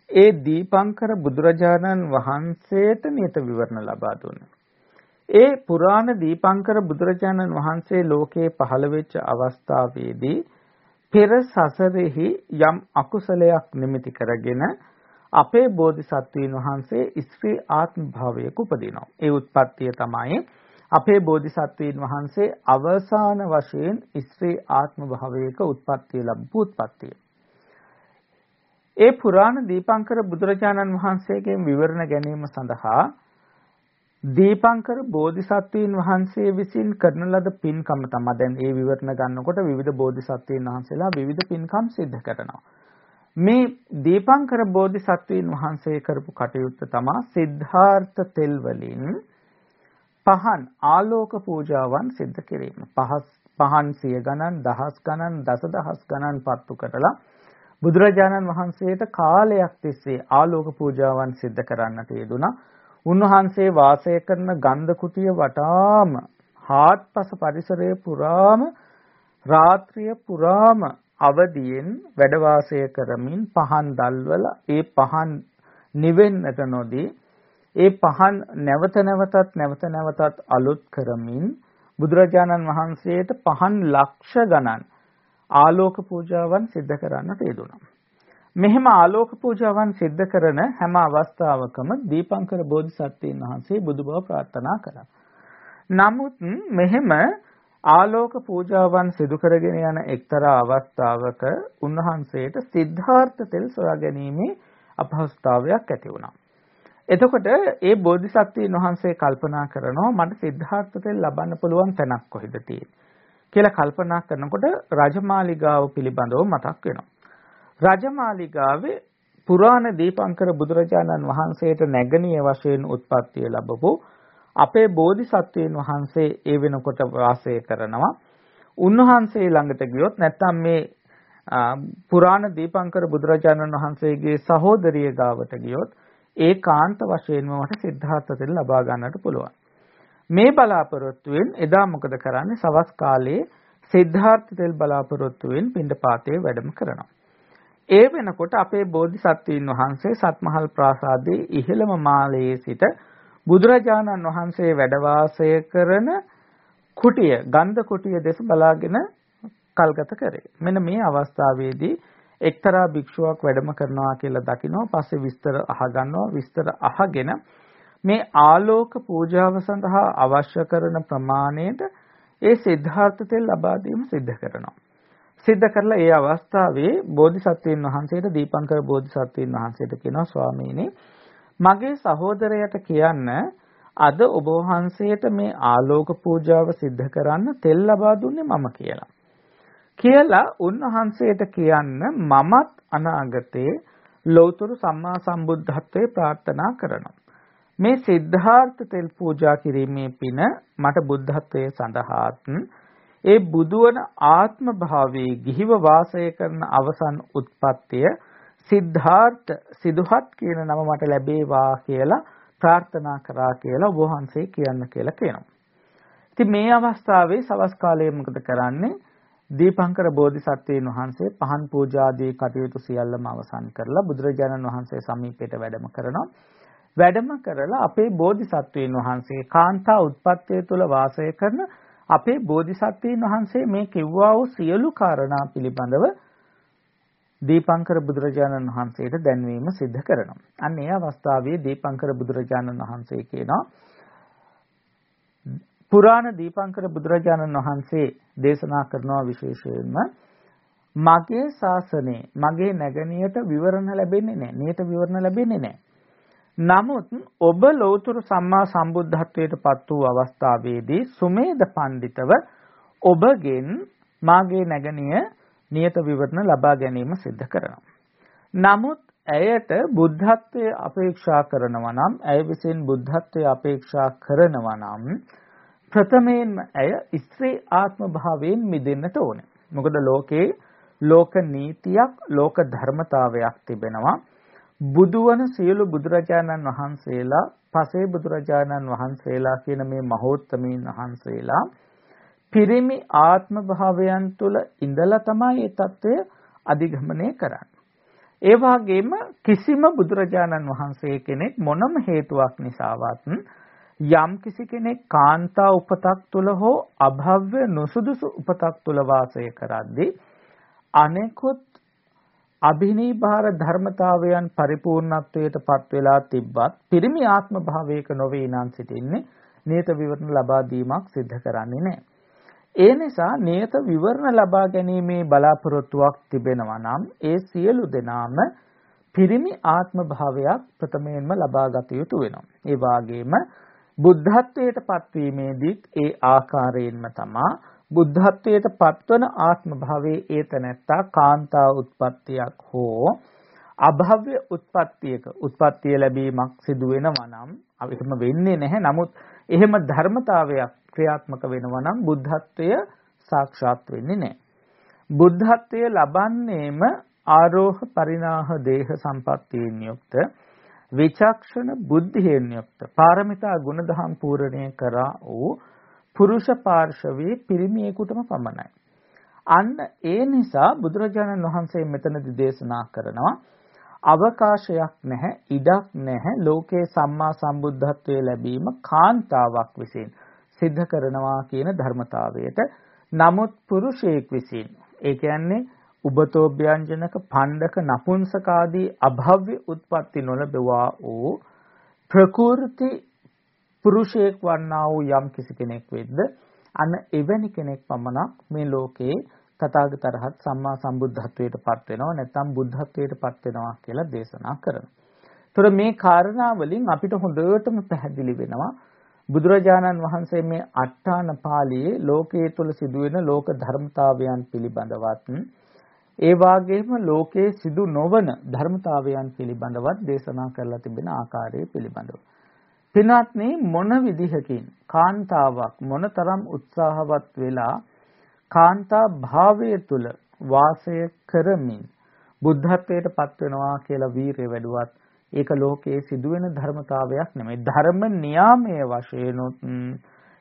ඒ දීපංකර බුදුරජාණන් වහන්සේට නියත විවරණ ලබා දුන්නා. ඒ පුරාණ දීපංකර බුදුරජාණන් වහන්සේ ලෝකේ පහළ වෙච්ච අවස්ථාවේදී පෙර සසරෙහි යම් අකුසලයක් නිමිති කරගෙන අපේ බෝධිසත්වීන් වහන්සේ ස්ත්‍රී ආත්ම භාවයක උපදිනවා. ඒ උත්පත්තිය තමයි අපේ බෝධිසත්වීන් වහන්සේ අවසාන වශයෙන් ස්ත්‍රී ආත්ම භාවයක උත්පත්තිය ලැබපු උත්පත්තිය. ඒ පුරාණ දීපංකර බුදුරජාණන් විවරණ ගැනීම සඳහා දීපංකර බෝධිසත්වයන් වහන්සේ විසින් කරන ලද පින්කම තමයි දැන් ඒ විවරණ ගන්නකොට විවිධ බෝධිසත්වයන් වහන්සේලා විවිධ පින්කම් සිද්ධ කරනවා. මේ දීපංකර බෝධිසත්වයන් වහන්සේ කරපු කටයුත්ත තමයි සිද්ධාර්ථ තෙල් වලින් පහන් ආලෝක පූජාවන් සිද්ධ කිරීම. පහස් පහන් සිය ගණන් දහස් ගණන් දසදහස් ගණන් පත්තු කරලා බුදුරජාණන් වහන්සේට කාලයක් තිස්සේ ආලෝක පූජාවන් සිද්ධ කරන්නට යෙදුණා. උන්වහන්සේ වාසය කරන ගන්ධ කුටිය වටාම හාත්පස පරිසරය පුරාම රාත්‍රිය පුරාම අවදියෙන් වැඩ වාසය කරමින් පහන් දැල්වල ඒ පහන් නිවෙන්නට නොදී ඒ පහන් නැවත නැවතත් නැවත නැවතත් අලුත් කරමින් බුදුරජාණන් වහන්සේට පහන් ලක්ෂ ගණන් ආලෝක පූජාවන් සිද්ධ කරන්නට යෙදුණා. මෙහෙම ආලෝක පූජාවන් සිද්ධ කරන හැම අවස්ථාවකම දීපංකර බෝධිසත්වයන් වහන්සේ බුදු බව ප්‍රාර්ථනා කළා. නමුත් මෙහෙම ආලෝක පූජාවන් සිදු කරගෙන යන එක්තරා අවස්ථාවක උන්වහන්සේට සිද්ධාර්ථ තෙල් සොයා ගැනීමේ අපහසුතාවයක් ඇති වුණා. එතකොට ඒ බෝධිසත්වයන් වහන්සේ කල්පනා කරනවා මට සිද්ධාර්ථ තෙල් ලබන්න පුළුවන් තැනක් කොහෙද තියෙන්නේ? කියලා කල්පනා කරනකොට රජමාලිගාව පිළිබඳව මතක් වෙනවා. රජමාලිගාවේ පුරාණ දීපංකර බුදුරජාණන් වහන්සේට නැගණිය වශයෙන් උත්පත්තිය ලැබපු අපේ බෝධිසත්වයන් වහන්සේ ඒ වෙනකොට වාසය කරනවා. උන්වහන්සේ ළඟට ගියොත් නැත්නම් මේ පුරාණ දීපංකර බුදුරජාණන් වහන්සේගේ සහෝදරිය ගාවට ගියොත් ඒකාන්ත වශයෙන්ම මට සිද්ධාර්ථ තෙල් ලබා ගන්නට පුළුවන්. මේ බලාපොරොත්තුවෙන් එදා මොකද කරන්නේ? සවස් කාලයේ සිද්ධාර්ථ තෙල් බලාපොරොත්තුවෙන් පින්ඩපාතේ වැඩම කරනවා. ඒ වෙනකොට අපේ බෝධිසත්වීන් වහන්සේ සත්මහල් ප්‍රාසාදයේ ඉහළම මාලයේ සිට බුදුරජාණන් වහන්සේ වැඩ කරන කුටිය ගන්ධ කුටිය දෙස බලාගෙන කල්ගත කරේ. මෙන්න මේ අවස්ථාවේදී එක්තරා භික්ෂුවක් වැඩම කරනවා කියලා දකිනවා. පස්සේ විස්තර අහගන්නවා. විස්තර අහගෙන මේ ආලෝක පූජාව සඳහා අවශ්‍ය කරන ප්‍රමාණයට ඒ සිද්ධාර්ථ තෙල් ලබා දීම සිද්ධ කරනවා. සිද්ධ කරලා ඒ අවස්ථාවේ බෝධිසත්වයන් වහන්සේට දීපංකර බෝධිසත්වයන් වහන්සේට කියනවා ස්වාමීනි මගේ සහෝදරයට කියන්න අද ඔබ වහන්සේට මේ ආලෝක පූජාව සිද්ධ කරන්න තෙල් ලබා දුන්නේ මම කියලා. කියලා උන්වහන්සේට කියන්න මමත් අනාගතේ ලෞතර සම්මා සම්බුද්ධත්වයේ ප්‍රාර්ථනා කරනවා. මේ සිද්ධාර්ථ තෙල් පූජා කිරීමේ පින මට බුද්ධත්වයේ සඳහාත් ඒ බුදුවන ආත්ම භාවයේ ගිහිව වාසය කරන අවසන් උත්පත්තිය සිද්ධාර්ථ සිදුහත් කියන නම මට ලැබේවා කියලා ප්‍රාර්ථනා කරා කියලා ඔබ වහන්සේ කියන්න කියලා කියනවා. ඉතින් මේ අවස්ථාවේ සවස් කාලයේ මොකද කරන්නේ? දීපංකර බෝධිසත්වයන් වහන්සේ පහන් පූජාදී කටයුතු සියල්ලම අවසන් කරලා බුදුරජාණන් වහන්සේ සමීපයට වැඩම කරනවා. වැඩම කරලා අපේ බෝධිසත්වයන් වහන්සේ කාන්තා උත්පත්තිය තුළ වාසය කරන අපේ බෝධිසත්වයන් වහන්සේ මේ කිව්වා වූ සියලු කාරණා පිළිබඳව දීපංකර බුදුරජාණන් වහන්සේට දැන්වීම සිද්ධ කරනවා. අන්න ඒ අවස්ථාවේ දීපංකර බුදුරජාණන් වහන්සේ කියනවා පුරාණ දීපංකර බුදුරජාණන් වහන්සේ දේශනා කරනවා විශේෂයෙන්ම මගේ ශාසනයේ මගේ නැගණියට විවරණ ලැබෙන්නේ නැහැ. නියත විවරණ ලැබෙන්නේ නැහැ. නමුත් ඔබ ලෞතර සම්මා සම්බුද්ධත්වයට පත් වූ අවස්ථාවේදී සුමේද පඬිතව ඔබගෙන් මාගේ නැගණිය නියත විවරණ ලබා ගැනීම සිද්ධ කරනවා. නමුත් ඇයට බුද්ධත්වයේ අපේක්ෂා කරනවා නම් ඇය විසින් බුද්ධත්වයේ අපේක්ෂා කරනවා නම් ප්‍රථමයෙන්ම ඇය ස්ත්‍රී ආත්ම භාවයෙන් මිදෙන්නට ඕනේ. මොකද ලෝකේ ලෝක නීතියක් ලෝක ධර්මතාවයක් තිබෙනවා. බුදුවන සියලු බුදුරජාණන් වහන්සේලා පසේ බුදුරජාණන් වහන්සේලා කියන මේ මහෝත්තමීන් වහන්සේලා පිරිමි ආත්ම භාවයන් තුල ඉඳලා තමයි මේ தত্ত্বය අධිගමනය කරන්නේ. ඒ වගේම කිසිම බුදුරජාණන් වහන්සේ කෙනෙක් මොනම හේතුවක් නිසාවත් යම් කිසි කෙනෙක් කාන්තා උපතක් තුල හෝ අභව්‍ය නොසුදුසු උපතක් තුල වාසය කරද්දී අනෙකුත් අභිනීභාර ධර්මතාවයන් පරිපූර්ණත්වයට පත් වෙලා තිබ්බත් පිරිමි ආත්ම භාවයක නොවේ නම් සිටින්නේ නියත විවරණ ලබා දීමක් සිද්ධ කරන්නේ නැහැ. ඒ නිසා නියත විවරණ ලබා ගැනීමේ බලාපොරොත්තුවක් තිබෙනවා නම් ඒ සියලු දෙනාම පිරිමි ආත්ම භාවයක් ප්‍රථමයෙන්ම ලබා ගත යුතු වෙනවා. ඒ වාගේම බුද්ධත්වයට පත්වීමේදීත් ඒ ආකාරයෙන්ම තමා බුද්ධත්වයට පත්වන ආත්ම භාවයේ ඒතනත්තා කාන්තා උත්පත්තියක් හෝ අභව්‍ය උත්පත්තියක උත්පත්තිය ලැබීමක් සිදු වෙනවා නම් එහෙම වෙන්නේ නැහැ. නමුත් එහෙම ධර්මතාවයක් ක්‍රියාත්මක වෙනවා නම් බුද්ධත්වය සාක්ෂාත් වෙන්නේ නැහැ. බුද්ධත්වය ලබන්නේම ආරෝහ පරිණාහ දේහ සම්පත්තියෙන් යුක්ත විචක්ෂණ බුද්ධියෙන් යුක්ත පාරමිතා ගුණධම් පූර්ණණය කරා වූ පුරුෂ පාර්ශවයේ පිරිමියෙකුටම පමණයි. අන්න ඒ නිසා බුදුරජාණන් වහන්සේ මෙතනදී දේශනා කරනවා අවකාශයක් නැහැ ඉඩක් නැහැ ලෝකේ සම්මා සම්බුද්ධත්වයේ ලැබීම කාන්තාවක් විසින් සිද්ධ කරනවා කියන ධර්මතාවයට නමුත් පුරුෂයෙක් විසින් ඒ කියන්නේ උබතෝ ව්‍යංජනක පණ්ඩක නපුංසකාදී අභව්‍ය උත්පත්ති නොලබවා වූ ප්‍රකෘති පුරුෂයෙක් වන්නා වූ යම් කිසි කෙනෙක් වෙද්ද අන්න එවැනි කෙනෙක් පමණක් මේ ලෝකේ තථාගත රහත් සම්මා සම්බුද්ධත්වයට පත් වෙනවා නැත්නම් බුද්ධත්වයට පත් වෙනවා කියලා දේශනා කරනවා. ඒතර මේ කාරණා වලින් අපිට හොඳටම පැහැදිලි වෙනවා බුදුරජාණන් වහන්සේ මේ අට්ඨාන පාළියේ ලෝකයේ තුල සිදුවෙන ලෝක ධර්මතාවයන් පිළිබඳවත් ඒ වාගේම ලෝකයේ සිදු නොවන ධර්මතාවයන් පිළිබඳවත් දේශනා කරලා තිබෙන ආකාරය පිළිබඳව. පින්වත්නි මොන විදිහකින් කාන්තාවක් මොනතරම් උත්සාහවත් වෙලා කාන්තා භාවය තුල වාසය කරමින් බුද්ධත්වයට පත් වෙනවා කියලා වීරය වැඩුවත් ඒක ලෝකයේ සිදුවෙන ධර්මතාවයක් නෙමෙයි. ධර්ම නියාමයේ වශයෙන්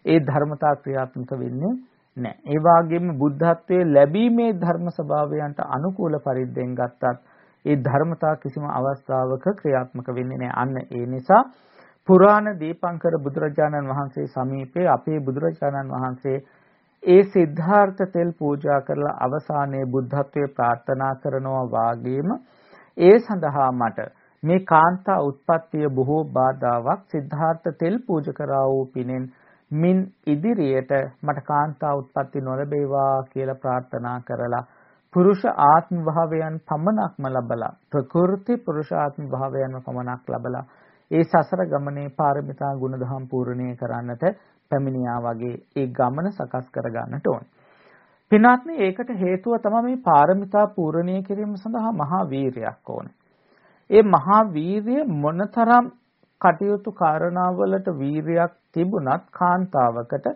ඒ ධර්මතා ක්‍රියාත්මක වෙන්නේ නැහැ. ඒ වගේම බුද්ධත්වයේ ලැබීමේ ධර්ම ස්වභාවයන්ට අනුකූල පරිද්දෙන් ගත්තත් ඒ ධර්මතා කිසිම අවස්ථාවක ක්‍රියාත්මක වෙන්නේ නැහැ. අන්න ඒ නිසා පුරාණ දීපංකර බුදුරජාණන් වහන්සේ සමීපේ අපේ බුදුරජාණන් වහන්සේ ඒ සිද්ධාර්ථ තෙල් පූජා කරලා අවසානයේ බුද්ධත්වයේ ප්‍රාර්ථනා කරනවා වාගේම ඒ සඳහා මට මේ කාන්තා උත්පත්තිය බොහෝ බාධාවක් සිද්ධාර්ථ තෙල් පූජකරා වූ පිනෙන් මින් ඉදිරියට මට කාන්තා උත්පත්ති නොලැබේවා කියලා ප්‍රාර්ථනා කරලා පුරුෂ ආත්ම භාවයන් පමණක්ම ලබලා ප්‍රකෘති පුරුෂ ආත්ම භාවයන්ම පමණක් ලබලා ඒ සසර ගමනේ පාරමිතා ගුණධම් පූර්ණණය කරන්නට පැමිණියා වගේ ඒ ගමන සකස් කර ගන්නට ඕන. පිනාත්මේ ඒකට හේතුව තමයි මේ පාරමිතා පූර්ණණය කිරීම සඳහා මහා වීරයක් ඕන. ඒ මහා වීරිය මොනතරම් කටයුතු කාරණාවලට වීරයක් තිබුණත් කාන්තාවකට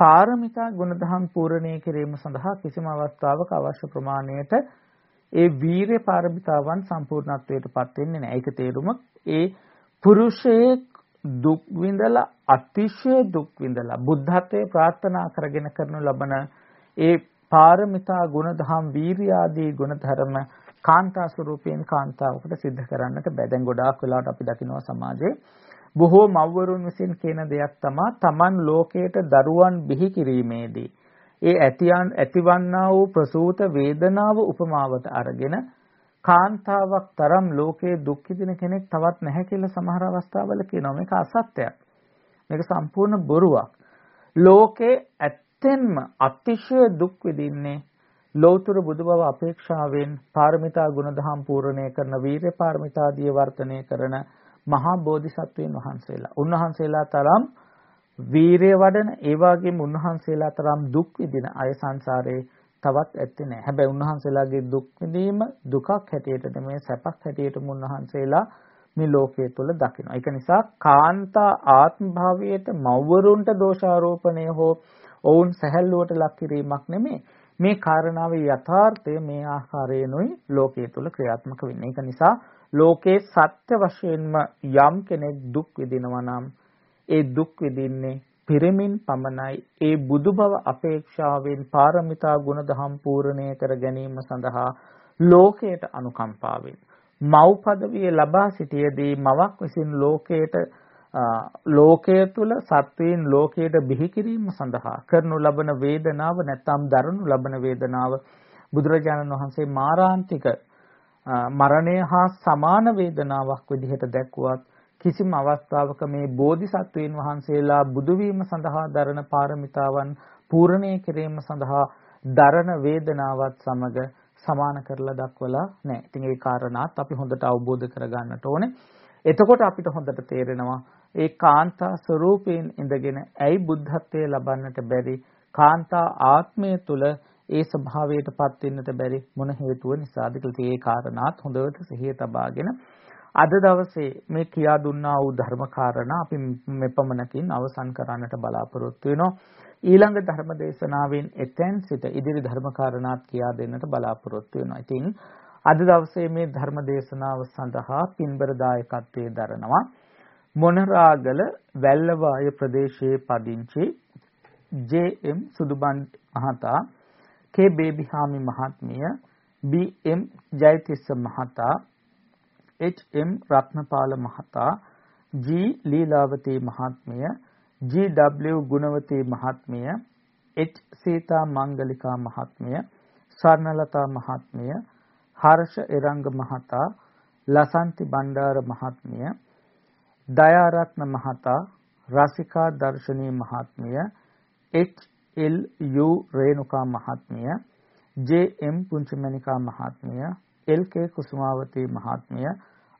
පාරමිතා ගුණධම් පූර්ණණය කිරීම සඳහා කිසිම අවස්ථාවක අවශ්‍ය ප්‍රමාණයට ඒ වීරය පාරමිතාවන් සම්පූර්ණත්වයට පත් වෙන්නේ නැහැ. ඒක තේරුම ඒ පුරුෂයෙක් දුක් විඳලා අතිශය දුක් විඳලා බුද්ධත්වයේ ප්‍රාර්ථනා කරගෙන කරනු ලබන ඒ පාරමිතා ගුණ දහම් වීරිය ආදී ගුණ ධර්ම කාන්තා ස්වරූපයෙන් කාන්තාවකට සිද්ධ කරන්නට බෑ. දැන් ගොඩාක් වෙලාවට අපි දකිනවා සමාජයේ බොහෝ මව්වරුන් විසින් කියන දෙයක් තමයි Taman ලෝකයට දරුවන් බිහි කිරීමේදී ඒ ඇතියන් ඇතිවන්නා වූ ප්‍රසූත වේදනාව උපමාවට අරගෙන කාන්තාවක් තරම් ලෝකයේ දුක් විඳින කෙනෙක් තවත් නැහැ කියලා සමහර අවස්ථාවල කියනවා මේක අසත්‍යයක්. මේක සම්පූර්ණ බොරුවක්. ලෝකේ ඇත්තෙන්ම අතිශය දුක් විඳින්නේ ලෝතර බුදු බව අපේක්ෂාවෙන් පාරමිතා ගුණධම් පූර්ණණය කරන වීර්ය පාරමිතාදී වර්ධනය කරන මහා බෝධිසත්වයන් වහන්සේලා. උන්වහන්සේලා තරම් වීරය වඩන ඒ වගේම උන්වහන්සේලා තරම් දුක් විඳින අය සංසාරේ තවත් ඇත්තේ නැහැ. හැබැයි උන්වහන්සේලාගේ දුක් විඳීම දුකක් හැටියට නෙමෙයි සැපක් හැටියට උන්වහන්සේලා මේ ලෝකයේ තුල දකිනවා. ඒක නිසා කාන්තා ආත්ම භාවයට මව්වරුන්ට දෝෂාරෝපණය හෝ ඔවුන් සැහැල්ලුවට ලක් කිරීමක් නෙමෙයි. මේ කාරණාවේ යථාර්ථය මේ ආකාරයෙන්ුයි ලෝකයේ තුල ක්‍රියාත්මක වෙන්නේ. ඒක නිසා ලෝකේ සත්‍ය වශයෙන්ම යම් කෙනෙක් දුක් විඳිනවා නම් ඒ දුක් විඳින්නේ පිරමින් පමණයි. ඒ බුදු බව අපේක්ෂාවෙන් පාරමිතා ගුණ දහම් පූර්ණය කර ගැනීම සඳහා ලෝකයට අනුකම්පාවෙන්. මව් පදවිය ලබා සිටියේදී මවක් විසින් ලෝකයට ලෝකය තුල සත්වීන් ලෝකයට බිහි කිරීම සඳහා කරනු ලබන වේදනාව නැත්නම් දරනු ලබන වේදනාව බුදුරජාණන් වහන්සේ මාරාන්තික මරණය හා සමාන වේදනාවක් විදිහට දැක්ුවත් කිසිම අවස්ථාවක මේ බෝධිසත්වයන් වහන්සේලා බුදු වීම සඳහා දරන පාරමිතාවන් පූර්ණණය කිරීම සඳහා දරන වේදනාවත් සමග සමාන කරලා දක්වලා නැහැ. ඉතින් ඒ කාරණාත් අපි හොඳට අවබෝධ කරගන්නට ඕනේ. එතකොට අපිට හොඳට තේරෙනවා ඒ කාන්තා ස්වરૂපයෙන් ඉඳගෙන ඇයි බුද්ධත්වයේ ලබන්නට බැරි කාන්තා ආත්මය තුල ඒ ස්වභාවයටපත් වෙන්නට බැරි මොන හේතුව නිසාද කියලා ඒ කාරණාත් හොඳට සිහිය තබාගෙන අද දවසේ මේ කියා දුන්නා වූ ධර්ම කාරණා අපි මෙපමණකින් අවසන් කරන්නට බලාපොරොත්තු වෙනවා. ඊළඟ ධර්ම දේශනාවෙන් එතෙන් සිට ඉදිරි ධර්ම කාරණාත් කියා දෙන්නට බලාපොරොත්තු වෙනවා. ඉතින් අද දවසේ මේ ධර්ම දේශනාව සඳහා පින්බර දායකත්වයේ දරනවා මොනරාගල වැල්ලවාය ප්‍රදේශයේ පදිංචි ජේ.එම්. සුදුබන් මහතා, කේ බේබිහාමි මහත්මිය, බී.එම්. ජයතිස්ස මහතා එච්.එම්. රත්නපාල මහතා, ජී. ලීලාවතී මහත්මිය, ජී.ඩබ්ලිව්. ගුණවතී මහත්මිය, එච්. සීතා මංගලිකා මහත්මිය, ස්වර්ණලතා මහත්මිය, හර්ෂ එරංග මහතා, ලසන්ති බණ්ඩාර මහත්මිය, දයාරත්න මහතා, රසිකා දර්ශනී මහත්මිය, එච්. එල් යු රේණුකා මහත්මිය, ජේ එම් පුංචිමණිකා මහත්මිය, එල් කේ කුසුමාවතී මහත්මිය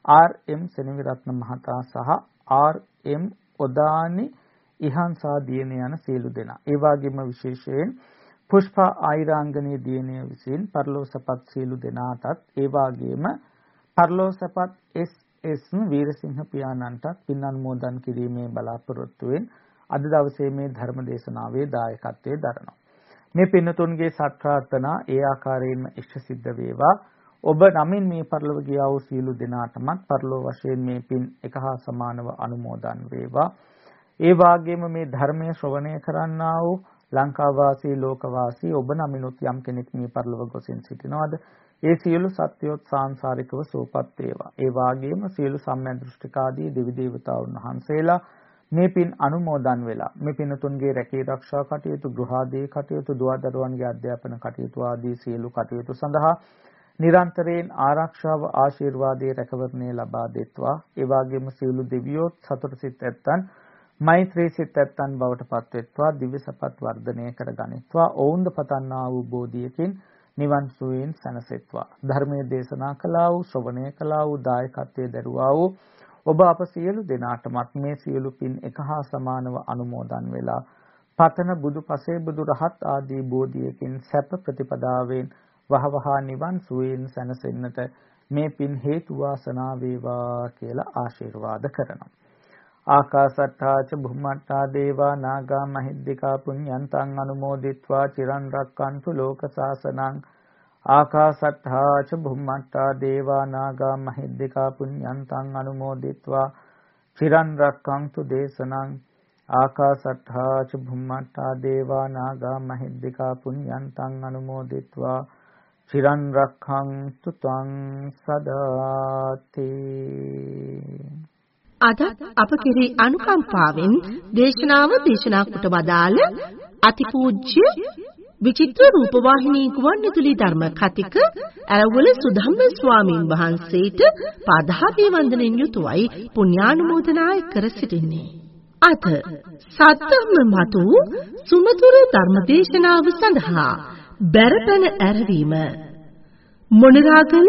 ආර්.එම්. සෙනවිරත්න මහතා සහ ආර්.එම්. ඔදානි ඉහන්සා දියණිය යන සියලු දෙනා. ඒ වගේම විශේෂයෙන් පුෂ්පා ආයිරාංගනී දියණිය විසින් පරලෝසපත් සියලු දෙනාටත් ඒ වගේම පරලෝසපත් එස්.එස්. වීරසිංහ පියාණන්ටත් පින් අනුමෝදන් කිරීමේ බලාපොරොත්තුවෙන් අද දවසේ මේ ධර්ම දේශනාවේ දායකත්වයේ දරනවා. මේ පින්නතුන්ගේ සත්‍යාර්ථනා ඒ ආකාරයෙන්ම ඉෂ්ට සිද්ධ වේවා ඔබ නමින් මේ පරිලෝක ගියා වූ සියලු දෙනාටමත් පරිලෝක වශයෙන් මේ පින් එක හා සමානව අනුමෝදන් වේවා. ඒ වාගේම මේ ධර්මයේ ශ්‍රවණය කරන්නා වූ ලංකාවාසී ලෝකවාසී ඔබ නමිනුත් යම් කෙනෙක් මේ පරිලෝක ගොසින් සිටිනවද? ඒ සියලු සත්‍යොත් සාංශාරිකව සෝපත් වේවා. ඒ වාගේම සියලු සම්මිය දෘෂ්ටිකාදී දෙවි දේවතාවුන් වහන්සේලා මේ පින් අනුමෝදන් වෙලා මේ පින්තුන්ගේ රැකී ආරක්ෂා කටයුතු ගෘහාදී කටයුතු දුවදරුවන්ගේ අධ්‍යාපන කටයුතු ආදී සියලු කටයුතු සඳහා නිරන්තරයෙන් ආරක්ෂාව ආශිර්වාදයේ රැකවරණය ලබා දෙත්වා. ඒ වගේම සියලු දෙවියොත් සතර සිත් ඇත්තන් මෛත්‍රී සිත් ඇත්තන් බවට පත්වෙත්වා දිව්‍ය සපත් වර්ධනය කර ගනිත්වා ඔවුන්ද පතන්නා වූ බෝධියකින් නිවන් සුවයෙන් සැනසෙත්වා. ධර්මයේ දේශනා කළා වූ ශ්‍රවණය කළා වූ දායකත්වයේ දරුවා වූ ඔබ අප සියලු දෙනාටමත් මේ සියලු පින් එක හා සමානව අනුමෝදන් වෙලා පතන බුදු පසේ බුදු රහත් ආදී බෝධියකින් සැප ප්‍රතිපදාවෙන් වහවහා නිවන් සුවයෙන් සැනසෙන්නට මේ පින් හේතු වාසනා වේවා කියලා ආශිර්වාද කරනවා. ආකාසට්ටා ච භුම්මට්ටා දේවා නාග මහිද්దికා පුඤ්ඤන්තං අනුමෝදිත්වා චිරන් රක්칸තු ලෝක සාසනං ආකාසට්ටා ච භුම්මට්ටා දේවා නාග මහිද්దికා පුඤ්ඤන්තං අනුමෝදිත්වා චිරන් රක්칸තු දේශනං ආකාසට්ටා ච භුම්මට්ටා දේවා නාග මහිද්దికා පුඤ්ඤන්තං අනුමෝදිත්වා චිරන් රක්ඛන්තු ත්වං සදාති අද අප කෙරෙහි අනුකම්පාවෙන් දේශනාව දේශනා කොට වදාළ අතිපූජ්‍ය විචිත්‍ර රූපවාහිනී ගුවන්විදුලි ධර්ම කතික ඇරවල සුධම්ම ස්වාමීන් වහන්සේට පාදහාපී වන්දනෙන් යුතුවයි පුණ්‍යානුමෝදනාය කර සිටින්නේ. අද සත්‍යම මතු සුමතුරු ධර්මදේශනාව සඳහා බැරපැන ඇරවීම මොනරාගල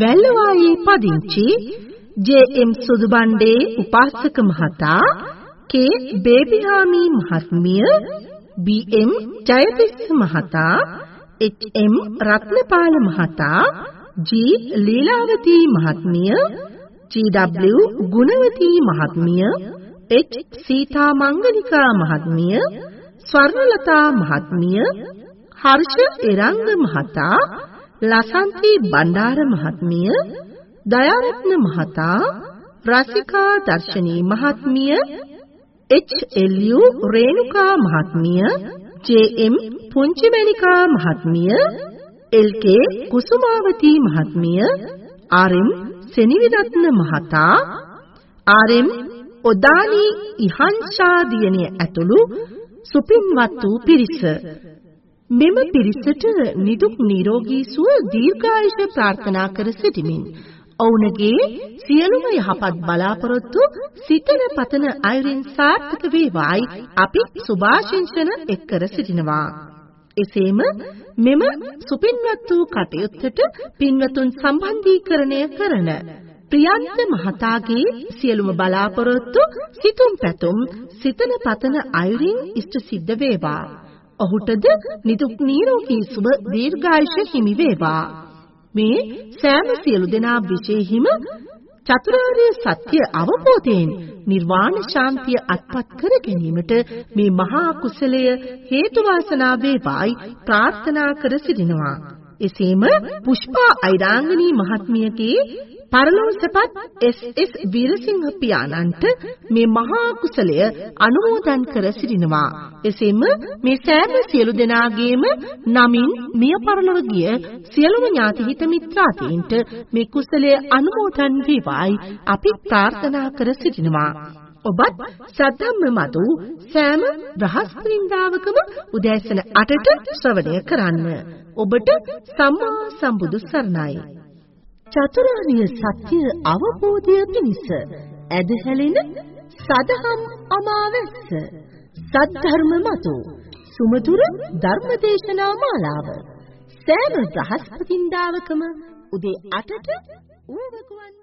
වැල්ලවායේ පදිංචි ජේ.එම්. සුදුබණ්ඩේ උපාසක මහතා කේ බේබිහාමි මහත්මිය බී.එම්. ජයතිස්ස මහතා, එච්.එම්. රත්නපාල මහතා, ජී. ලීලාවතී මහත්මිය, ජී.ඩබ්ලිව්. ගුණවතී මහත්මිය, එච්. සීතා මංගලිකා මහත්මිය, ස්වර්ණලතා මහත්මිය, හර්ෂ එරංග මහතා, ලසන්ති බණ්ඩාර මහත්මිය, දයාරත්න මහතා, රසිකා දර්ශනී මහත්මිය එච්.එල්.යු. රේණුකා මහත්මිය, ජේ.එම්. පුංචිමැණිකා මහත්මිය, එල්.කේ. කුසුමාවතී මහත්මිය, ආර්.එම්. සෙනිවිරත්න මහතා, ආර්.එම්. ඔදානි ඉහන්ෂා දියණිය ඇතුළු සුපින්වත් වූ පිරිස මෙම පිරිසට නිදුක් නිරෝගී සුව දීර්ඝායුෂ ප්‍රාර්ථනා කර සිටිමින් ඔවුන්ගේ සියලුම යහපත් බලාපොරොත්තු සිතන පතන අයුරින් සාර්ථක වේවායි අපි සුභාශිංසන එක් කර සිටිනවා. එසේම මෙම සුපින්වත් වූ කටයුත්තට පින්වතුන් සම්බන්ධීකරණය කරන ප්‍රියන්ත මහතාගේ සියලුම බලාපොරොත්තු සිතුම් පැතුම් සිතන පතන අයුරින් ඉෂ්ට සිද්ධ වේවා. ඔහුටද නිදුක් නිරෝගී සුව දීර්ඝායුෂ හිමි වේවා. මේ සෑම සියලු දෙනා විශේෂහිම චතුරාර්ය සත්‍ය අවබෝධයෙන් නිර්වාණ ශාන්තිය අත්පත් කර ගැනීමට මේ මහා කුසලය හේතු වාසනා වේවායි ප්‍රාර්ථනා කර සිටිනවා. එසේම පුෂ්පා අයිරාංගනී මහත්මියගේ පරලෝසපත් එස්.එස්. වීරසිංහ පියාණන්ට මේ මහා කුසලය අනුමෝදන් කර සිටිනවා. එසේම මේ සෑම සියලු දෙනාගේම නමින් මිය පරලොව ගිය සියලුම ඥාති හිත මිත්‍රාදීන්ට මේ කුසලය අනුමෝදන් වේවායි අපි ප්‍රාර්ථනා කර සිටිනවා. ඔබත් සද්ධම්ම මතු සෑම බ්‍රහස්පතින්දාවකම උදෑසන 8ට ශ්‍රවණය කරන්න. ඔබට සම්මා සම්බුදු සරණයි. චතුරාර්ය සත්‍ය අවබෝධය පිණිස ඇදහැලෙන සදහම් අමාවැස්ස සද්ධර්ම මතු සුමතුර ධර්මදේශනා මාලාව සෑම බ්‍රහස්පතින්දාවකම උදේ 8ට ඌවකුවන්